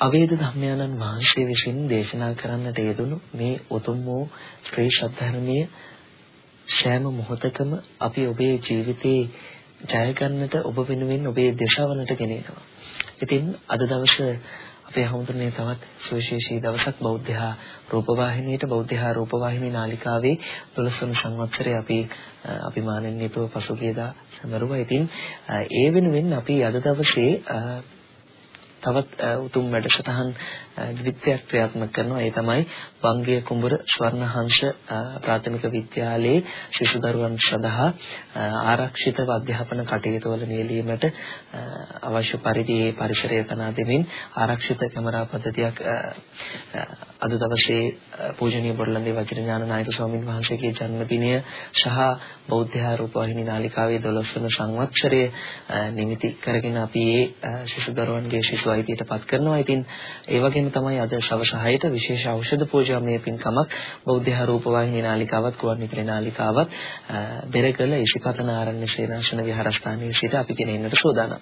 අවේද ධම්මයන්න් වහන්සේ විසින් දේශනා කරන්නට යෙදුණු මේ උතුම් වූ ශ්‍රී සද්ධර්මයේ සෑම මොහොතකම අපි ඔබේ ජීවිතේ ජය ගන්නට ඔබ වෙනුවෙන් ඔබේ දේශාවනට ගෙනෙනවා. ඉතින් අද දවසේ අපේ හැමෝටම තවත් සුවිශේෂී දවසක් බෞද්ධහා රූපවාහිනියට බෞද්ධහා රූපවාහිනී නාලිකාවේ 12 වන සංවත්සරේ අපි අභිමානෙන් යුතුව පසුගියදා සමරුවා. ඉතින් ඒ වෙනුවෙන් අපි අද දවසේ තවත් උතුම් වැඩසටහන් විද්‍යාවක් ක්‍රියාත්මක කරනවා. ඒ තමයි වංගය කුඹුර ස්වර්ණහංශ ප්‍රාථමික විද්‍යාලයේ ශිශු දරුවන් සඳහා ආරක්ෂිතව අධ්‍යාපන කටයුතු වල නියැලීමට අවශ්‍ය පරිදි ඒ පරිසරය තනා දෙමින් ආරක්ෂිත කැමරා පද්ධතියක් අද දවසේ පූජනීය බොරලන්දේ වජිරඥාන නායක ස්වාමින් වහන්සේගේ ජන්මදිනය සහ බෞද්ධ රූපවාහිනී නාලිකාවේ 12 වන සංවත්සරය නිමිති කරගෙන අපි ඒ ශිශු දරුවන්ගේ ශිශු අයිතියට පත් කරනවා. ඉතින් ඒ වගේම තමයි අද සවස් 6ට විශේෂ ඖෂධ පූජාමය පින්කමක් බෞද්ධ රූපවාහිනී නාලිකාවත් කුවන්විදුලි නාලිකාවත් බෙරකල ඉසිපතන ආරණ්‍ය සේනාසන විහාරස්ථානයේ සිට අපි ගෙනෙන්නට සූදානම්.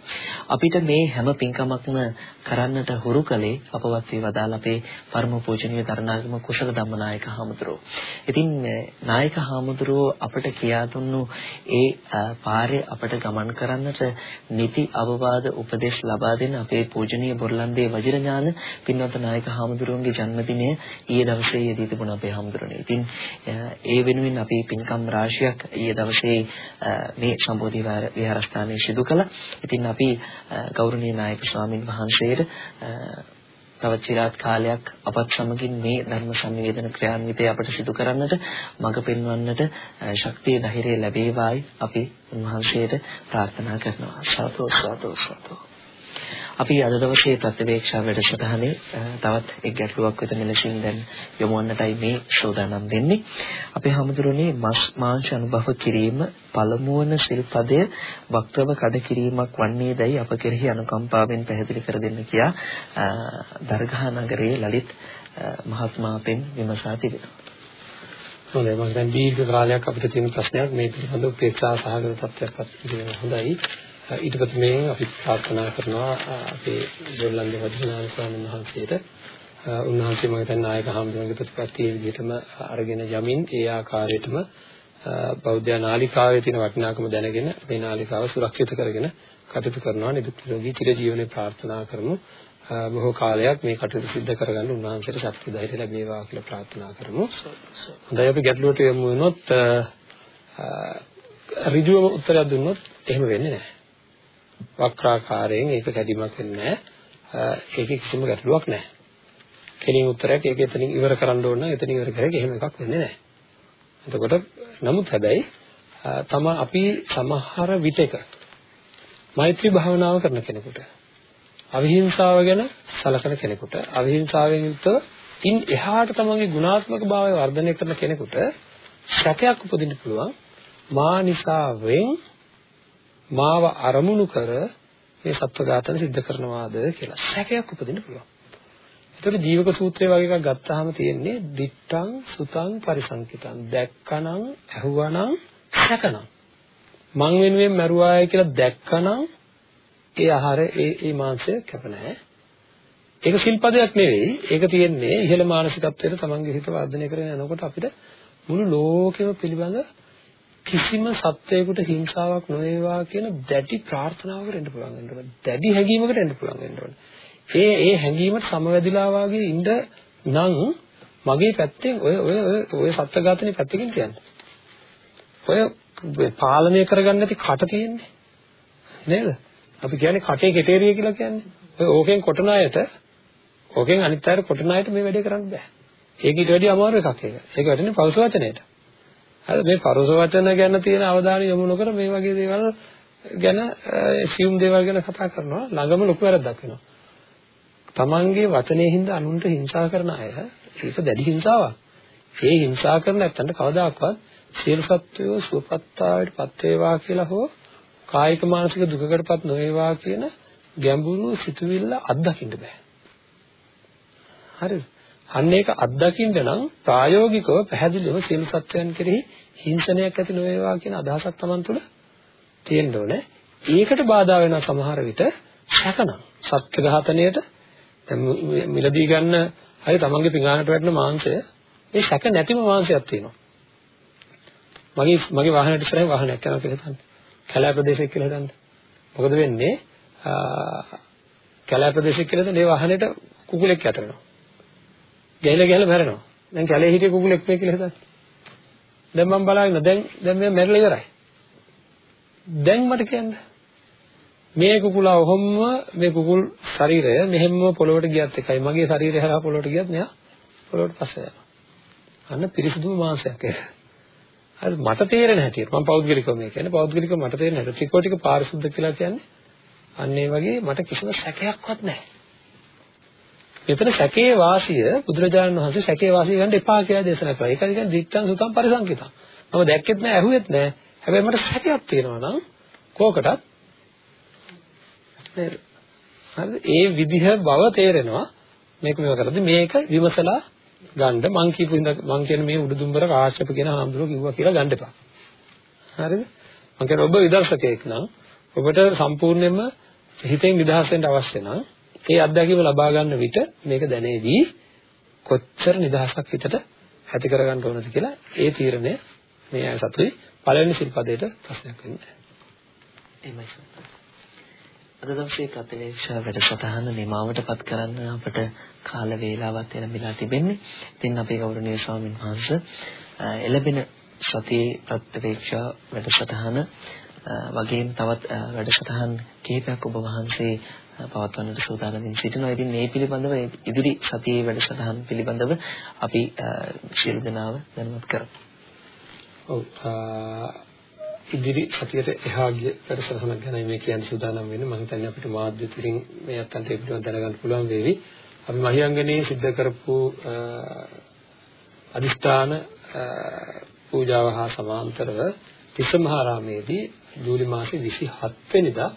අපිට මේ හැම පින්කමක්ම කරන්නට හුරු කළේ අපවත් වේ වදාළ අපේ පරම පූජනීය දරණාගම කුසල ධම්මනායක හාමුදුරුවෝ. ඉතින් නායක හාමුදුරුවෝ අපට කියා දුන්නු ඒ පාරේ අපට ගමන් කරන්නට නිති අවවාද උපදෙස් ලබා දෙන අපේ පූජනීය බොරලන්දේ වජිරඥාන පින්වත් නායක හාමුදුරුවන්ගේ ජන්මදිනය ඊයේ දවසේ යෙදී තිබුණා අපේ හාමුදුරනේ. ඉතින් ඒ වෙනුවෙන් අපි පින්කම් රාශියක් ඊයේ දවසේ මේ සම්බෝධි විහාරස්ථානයේ සිදු කළා. ඉතින් අපි ගෞරවනීය නායක ස්වාමින් වහන්සේට තව চিරාත් කාලයක් අපත් සමගින් මේ ධර්ම සංවේදන ක්‍රියාන්විතය අපට සිදු කරන්නට මඟ පෙන්වන්නට ශක්තිය ධෛර්යය ලැබේවායි අපි උන්වහන්සේට ප්‍රාර්ථනා කරනවා සාදු සාදු සාදු අපි අද දවසේ ප්‍රතිවේක්ෂා වැඩසටහනේ තවත් එක් ගැටලුවක් වෙත මෙලෙසින් දැන් යොමුවන්නටයි මේ ශෝදානම් වෙන්නේ. අපේ හැමදෙරෝනේ මස් මාංශ අනුභව කිරීම පළමුවන සිල්පදය වක්‍රව කඩ කිරීමක් වන්නේදයි අප කෙරෙහි අනුකම්පාවෙන් පැහැදිලි කර දෙන්න කියා දර්ගහ නගරයේ ලලිත් මහත්මයාපෙන් විමසා තිබෙනවා. හොඳයි මම දැන් දීර්ඝ කාලයක් අපිට තියෙන ප්‍රශ්නයක් මේ පිළිබඳව උපේක්ෂා සහගත තත්ත්වයක්වත් ඉගෙන හොඳයි. ඊට පස්සේ අපි ප්‍රාර්ථනා කරනවා අපේ දෙල්ලන්දේ වදිනාන ස්වාමීන් වහන්සේට උන්වහන්සේ මම හිතන්නේ නායක හාමුදුරන්ගේ ප්‍රතිපත්තිය විදිහටම අරගෙන යමින් ඒ ආකාරයටම බෞද්ධ නාලිකාවේ තියෙන වටිනාකම දැනගෙන මේ නාලිකාව සුරක්ෂිත කරගෙන කටයුතු කරනවා නිදුක් නිරෝගී චිර ජීවනයේ ප්‍රාර්ථනා කරමු බොහෝ කාලයක් මේ කටයුතු සිද්ධ කරගන්න උන්වහන්සේට ශක්තිය ධෛර්යය ලැබේවා කියලා ප්‍රාර්ථනා කරමු. හොඳයි අපි ගැටලුවට යමු වුණොත් ඍජුවම උත්තරයක් දුන්නොත් එහෙම වෙන්නේ නැහැ. වක්‍රාකාරයෙන් ඒක කැඩීමක් වෙන්නේ නැහැ. ඒකේ කිසිම ගැටලුවක් නැහැ. කෙලින් උත්තරයක් ඒක එතනින් ඉවර කරන්න ඕන නම් එතනින් ඉවර කරගෙන එහෙම එකක් වෙන්නේ නැහැ. එතකොට නමුත් හැබැයි තම අපි සමහර විටක මෛත්‍රී භාවනාව කරන කෙනෙකුට අවිහිංසාව ගැන සලකන කෙනෙකුට අවිහිංසාවෙන් යුක්තව ඉන් එහාට තමන්ගේ ගුණාත්මක භාවය වර්ධනය කරන කෙනෙකුට සැකයක් උපදින්න පුළුවන් මා නිසාවෙන් මාව අරමුණු කර මේ සත්ව ඝාතන සිද්ධ කරනවාද කියලා සැකයක් උපදින්න පුළුවන්. ඒතකොට ජීවක සූත්‍රය වගේ එකක් ගත්තාම තියෙන්නේ දිත්තං සුතං පරිසංකිතං දැක්කනම් ඇහුවනම් සැකනම් මං වෙනුවෙන් මරුවාය කියලා දැක්කනම් ඒ ආහාර ඒ ඒ මාංශය කැප නැහැ. ඒක සිල්පදයක් නෙවෙයි. ඒක තියෙන්නේ ඉහළ මානසිකත්වයට තමන්ගේ හිත වර්ධනය කරගෙන යනකොට අපිට මුළු ලෝකෙම පිළිබඳ කිසිම සත්වයකට හිංසාවක් නොවේවා කියන දැඩි ප්‍රාර්ථනාවකට එන්න පුළුවන් වෙන්න ඕනේ. දැඩි හැඟීමකට එන්න පුළුවන් වෙන්න ඕනේ. ඒ ඒ හැඟීමට සමවැදිලා වාගේ ඉන්න නම් මගේ පැත්තෙන් ඔය ඔය ඔය සත්ත්ව ඝාතනේ පැත්තකින් කියන්නේ. ඔය පාලනය කරගන්න නැති කට තියෙන්නේ. නේද? අපි කියන්නේ කටේ කෙටේරිය කියලා කියන්නේ. ඔය ඕකෙන් කොටන අයට ඕකෙන් අනිත් අයට කොටන අයට මේ වැඩේ කරන්න බෑ. ඒක ඊට වැඩිය අමාරු එකක් ඒක. ඒක වැටෙන්නේ පෞස වචනයට. හරි මේ පරස වචන ගැන තියෙන අවධානය යොමු නොකර මේ වගේ දේවල් ගැන සියුම් දේවල් ගැන කතා කරනවා ළඟම ලොකු වැරද්දක් වෙනවා. තමන්ගේ වචනේ හින්දා අනුන්ට හිංසා කරන අය ඒක දැඩි හිංසාවක්. ඒ හිංසා කරන නැත්තන්ට කවදාකවත් සියලු සත්වයෝ සුවපත්තාවට පත් වේවා කියලා හෝ කායික මානසික දුකකටපත් නොවේවා කියන ගැඹුරු සිතුවිල්ල අත්දකින්න බෑ. හරිද? අන්න ඒක අත්දකින්න නම් ප්‍රායෝගිකව පැහැදිලිව සියලු සත්වයන් කෙරෙහි හිංසනයක් ඇති නොවේවා කියන අදහසක් Taman තුල තියෙන්න ඕනේ. ඒකට බාධා වෙන සමහර විට සැකනම් සත්‍ය ඝාතනයට මිලදී ගන්න හරි Tamanගේ පිඟානට වැටෙන මාංශය ඒ සැක නැතිම මාංශයක් තියෙනවා. මගේ මගේ වාහනයට ඉස්සරහින් වාහනයක් යනවා කියලා හිතන්න. කැලෑ ප්‍රදේශයක් කියලා හිතන්න. මොකද වෙන්නේ? කැලෑ ප්‍රදේශයක් කියලා හිතන්න ඒ වාහනේට කුකුලෙක් යට වෙනවා. ගැහිලා ගැහිලා මැරෙනවා. දැන් කැලේ හිටිය කුකුලෙක් මේ කියලා හිතන්න. දැන් මම බලාගෙන දැන් දැන් මේ මැරිලා ඉවරයි. දැන් මට කියන්න. මේ කුකුලා ඔහොම මේ කුකුල් ශරීරය මෙහෙම පොළොවට ගියත් එකයි මගේ ශරීරය හරහා පොළොවට ගියත් මෙයා පොළොවට පස්සේ යනවා. අන්න පිරිසිදුම මාංශයක් ඒක. හරි මට තේරෙන හැටියට මම පෞද්ගලිකව මේ කියන්නේ පෞද්ගලිකව මට තේරෙන හැටියට ත්‍රිකෝටික පාරිශුද්ධ කියලා කියන්නේ අන්න ඒ වගේ මට කිසිම සැකයක්වත් නැහැ. මෙතන සැකේ වාසිය බුදුරජාණන් වහන්සේ සැකේ වාසිය ගන්න එපා කියලා දේශනා කළා. ඒකයි කියන්නේ දික්ඨං සුතං පරිසංකිතං. මම දැක්කෙත් නැහැ, ඇහුවෙත් නැහැ. හැබැයි මට සැකයක් තියෙනවා නම් කෝකටත් නේද? හරිද? ඒ විදිහ බව තේරෙනවා. මේක මේව කරද්දි මේක විමසලා ගන්න මං කියපු මං කියන මේ උඩුදුම්බර කාශ්‍යප කියන හාමුදුරුවෝ කිව්වා කියලා ගන්න එපා. හරිද? මං කියන ඔබ විදර්ශකයෙක් නම් ඔබට සම්පූර්ණයෙන්ම හිතෙන් නිදහස් වෙන්න අවශ්‍ය නම් ඒ අත්දැකීම ලබා ගන්න විට මේක දැනේවි කොච්චර නිදහසක් හිතට ඇති කරගන්න ඕනද කියලා ඒ තීරණය මේ අය සතුයි පළවෙනි සිල්පදයට ප්‍රශ්නයක් වෙන්නේ. එහෙමයි සර්. අද දවසේ ප්‍රතිවේක්ෂා වැඩසටහන නිමාවටපත් කරන්න අපට කාල වේලාවක් ලැබිලා තිබෙන්නේ. ඉතින් අපේ ගෞරවනීය ස්වාමීන් වහන්සේ එළබෙන සතියේ ප්‍රතිවේක්ෂා වැඩසටහන වගේම තවත් වැඩසටහන් කිහිපයක් ඔබ වහන්සේ පවත්වන්නට සූදානම්ින් සිටිනවා. ඉතින් මේ පිළිබඳව ඉදිරි සතියේ වැඩසටහන් පිළිබඳව අපි සියලු දෙනාව දැනුවත් කරමු. ඔව් ඉදිරි සතියට එහා ගිය වැඩසටහනක් ගැන මේ කියන්න සූදානම් වෙන්නේ මම හිතන්නේ අපිට මාධ්‍ය තුලින් මේ අත්තන්ට ඒ පිළිබඳව දැනගන්න පුළුවන් වේවි. අපි මහියංගනේ සිද්ධ කරපු අදිෂ්ඨාන පූජාව හා සමාන්තරව තිස්සමහාරාමේදී ජූලි මාසේ 27 වෙනිදා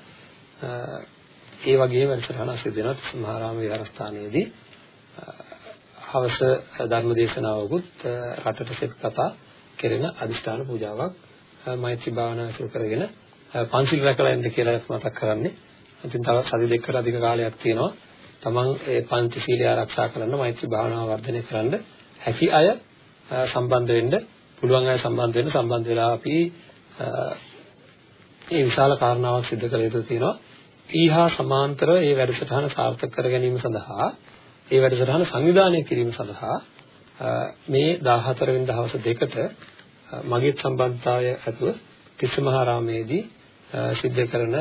ඒ වගේම වැඩසටහනක් සිදු වෙනවා තිස්සමහාරාම විහාරස්ථානයේදී හවස ධර්ම දේශනාවකුත් රටට සෙත් කතා කෙරෙන අදිෂ්ඨාන පූජාවක් මෛත්‍රී භාවනාව සිදු කරගෙන පන්සිල් රැකලා ඉන්න කියලා මතක් කරන්නේ. ඉතින් තව සති දෙකකට අධික කාලයක් තියෙනවා. තමන් ඒ පංචශීලය ආරක්ෂා කරන්න මෛත්‍රී භාවනාව වර්ධනය කරන්න හැකි අය සම්බන්ධ වෙන්න පුළුවන් අය සම්බන්ධ වෙන්න සම්බන්ධ වෙලා අපි මේ විශාල කාරණාවක් සිදු කළ යුතු තියෙනවා. ඊහා සමාන්තර මේ වැඩසටහන සාර්ථක කර ගැනීම සඳහා ඒ වැඩසටහන සංවිධානය කිරීම සඳහා මේ 14 වෙනි දවස් දෙකට මගේ සම්බන්ධතාවය ඇතුව තිස්සමහාරාමේදී සිද්ධ කරන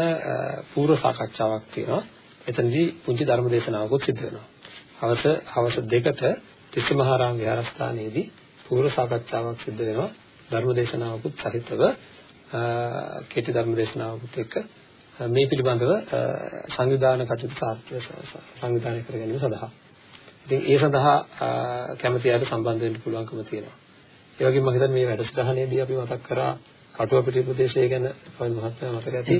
පූර්ව සාකච්ඡාවක් තියෙනවා. එතනදී පුංචි ධර්ම දේශනාවකුත් සිද්ධ වෙනවා. හවස හවස දෙකට තිස්සමහාරාම විහාරස්ථානයේදී පූර්ව සාකච්ඡාවක් සිද්ධ වෙනවා. ධර්ම දේශනාවකුත් සහිතව කෙටි ධර්ම දේශනාවකුත් එක්ක මේ පිළිබඳව සංවිධාන කටයුතු සාර්ථක සංවිධානය කර ගැනීම සඳහා. ඉතින් ඒ සඳහා කැමති අයට සම්බන්ධ වෙන්න පුළුවන්කම තියෙනවා. ඒ වගේම මම හිතන්නේ මේ වැඩසටහනේදී අපි මතක් කරා කටුවපිටිය ප්‍රදේශය ගැන පොල් මහත්මයා මතක ඇති.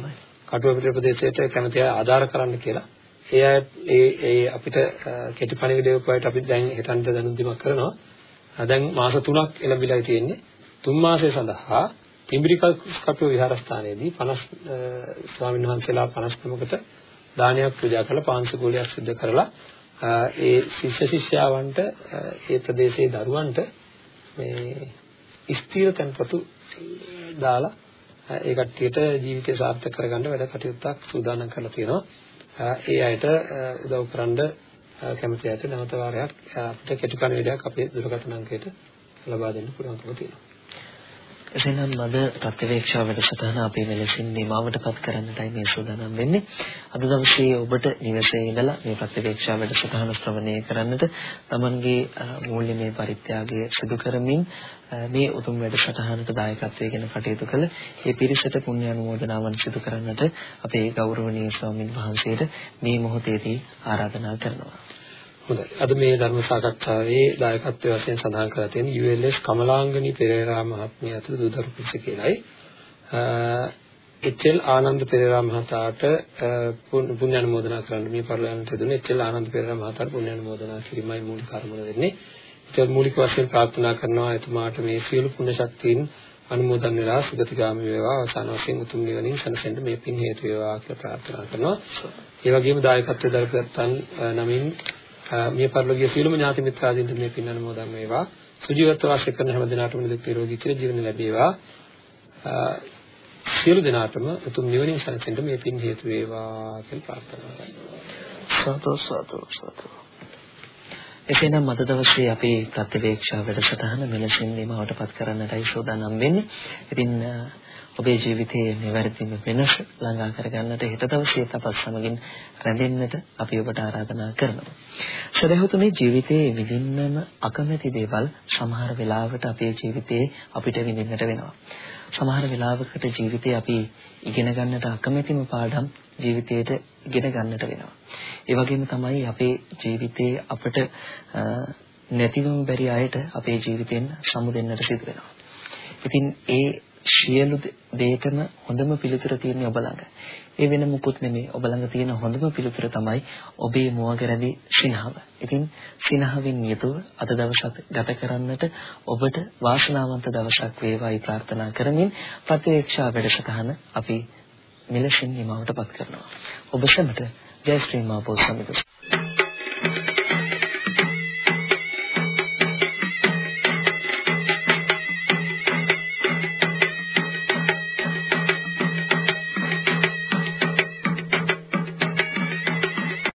කටුවපිටිය ප්‍රදේශයට කැමති අය ආධාර කරන්න කියලා. ඒ අය ඒ ඒ අපිට කෙටි පණිවිඩය උපයට අපි දැන් හෙටන්ට දැනුම් දීමක් කරනවා. දැන් මාස 3ක් එළඹිලා තියෙන්නේ. තුන් මාසය සඳහා තිඹිරිකල් කටුව විහාරස්ථානයේදී 50 ස්වාමීන් වහන්සේලා 59කට දානයක් පූජා කරලා පාංශකූලයක් සිදු කරලා ඒ ශිෂ්‍ය ශිෂ්‍යාවන්ට ඒ ප්‍රදේශයේ දරුවන්ට මේ ස්ථීර තැන්පතු දාලා ඒ කට්ටියට ජීවිතය සාර්ථක කරගන්න වැඩ කටයුත්තක් සූදානම් කරලා තියෙනවා. ඒ අයට උදව් කරන්න කැමති අයට නැවත වාරයක් අපිට කෙටි පණිවිඩයක් අපේ දුරකථන අංකයට ලබා දෙන්න පුළුවන්කම තියෙනවා. එසේනම් අද ප්‍රතිවේක්ෂා වැඩසටහන අපි මෙලෙසින් නිමවටපත් කරන්නටයි මේ සූදානම් වෙන්නේ. අද දවසේ ඔබට නිවසේ ඉඳලා මේ ප්‍රතිවේක්ෂා වැඩසටහන ශ්‍රවණය කරන්නට Tamanගේ මූල්‍යමය පරිත්‍යාගය සිදු කරමින් මේ උතුම් වැඩසටහනට දායකත්වයෙන් කටයුතු කළ මේ පිරිසට පුණ්‍ය අනුමෝදනාවන් සිදු කරන්නට අපේ ගෞරවනීය ස්වාමින් වහන්සේට මේ මොහොතේදී ආරාධනා කරනවා. හොඳයි. අද මේ ධර්ම සාකච්ඡාවේ දායකත්වයේ වශයෙන් සඳහන් කරලා තියෙන ULS කමලාංගනි පෙරේරා මහත්මිය ඇතුළු දුදරු පිරිස කියලායි. එච්.එල්. ආනන්ද පෙරේරා මහතාට පුණ්‍ය අනුමෝදනා කරන්න මේ පරිලයන්ට දුන්නේ එච්.එල්. ආනන්ද පෙරේරා මහතාට පුණ්‍ය අනුමෝදනා කිරීමයි මූලික අරමුණ වෙන්නේ. ඒක මූලික වශයෙන් ප්‍රාර්ථනා කරනවා එතුමාට මේ සියලු පුණ්‍ය ශක්තියින් අනුමෝදන් වෙලා සුගතිගාමී වේවා අවසාන වශයෙන් උතුම් නිවනින් සැනසෙන්න මේ පින් හේතු වේවා කියලා ප්‍රාර්ථනා කරනවා. ඒ වගේම දායකත්වයේ දරපත්තන් නමින් මිය පරලෝකීය සියලුම ඥාති මිත්‍රාදීන්ට මේ පින් අනුමෝදන් වේවා. සුජීවත්ව වාසය කරන හැම දිනාටම නිදුක් නිරෝගී චිර ජීවන ලැබේවා. සියලු දෙනාටම උතුම් නිවනින් සැනසෙන්න මේ පින් හේතු වේවා කියලා ප්‍රාර්ථනා කරනවා. සතු සතු සතු. එසේනම් අද දවසේ අපේ ප්‍රතිවේක්ෂා වැඩසටහන මෙලෙසින් නිමවටපත් කරන්නටයි සූදානම් වෙන්නේ. ඉතින් ඔබේ ජීවිතයේ නිවැරදිම වෙනස ළඟා කරගන්නට හෙට දවසේ අපත් සමගින් රැඳෙන්නට අපි ඔබට ආරාධනා කරනවා. සදහතුනේ ජීවිතයේ විඳින්නම අකමැති දේවල් සමහර වෙලාවට අපේ ජීවිතේ අපිට විඳින්නට වෙනවා. සමහර වෙලාවකට ජීවිතේ අපි ඉගෙන ගන්නට අකමැතිම පාඩම් ජීවිතේට ඉගෙන ගන්නට වෙනවා. ඒ වගේම තමයි අපේ ජීවිතේ අපට නැතිවම බැරි අයට අපේ ජීවිතෙන් සමුදෙන්නට සිදු වෙනවා. ඉතින් ඒ සියලු දෙයකම හොඳම පිළිතුර තියෙන්නේ ඔබ ළඟ. ඒ වෙන මුකුත් නෙමෙයි. ඔබ ළඟ තියෙන හොඳම පිළිතුර තමයි ඔබේ මුවගැරදි සිනහව. ඉතින් සිනහවෙන් යුතුව අද දවසක් ගත කරන්නට ඔබට වාසනාවන්ත දවසක් වේවායි ප්‍රාර්ථනා කරමින් ප්‍රතිවේක්ෂා වැඩසටහන අපි මෙලෙසින් නිමවටපත් කරනවා. ඔබ සැමට ජය ශ්‍රී මාපෝ සමිත. Thank you.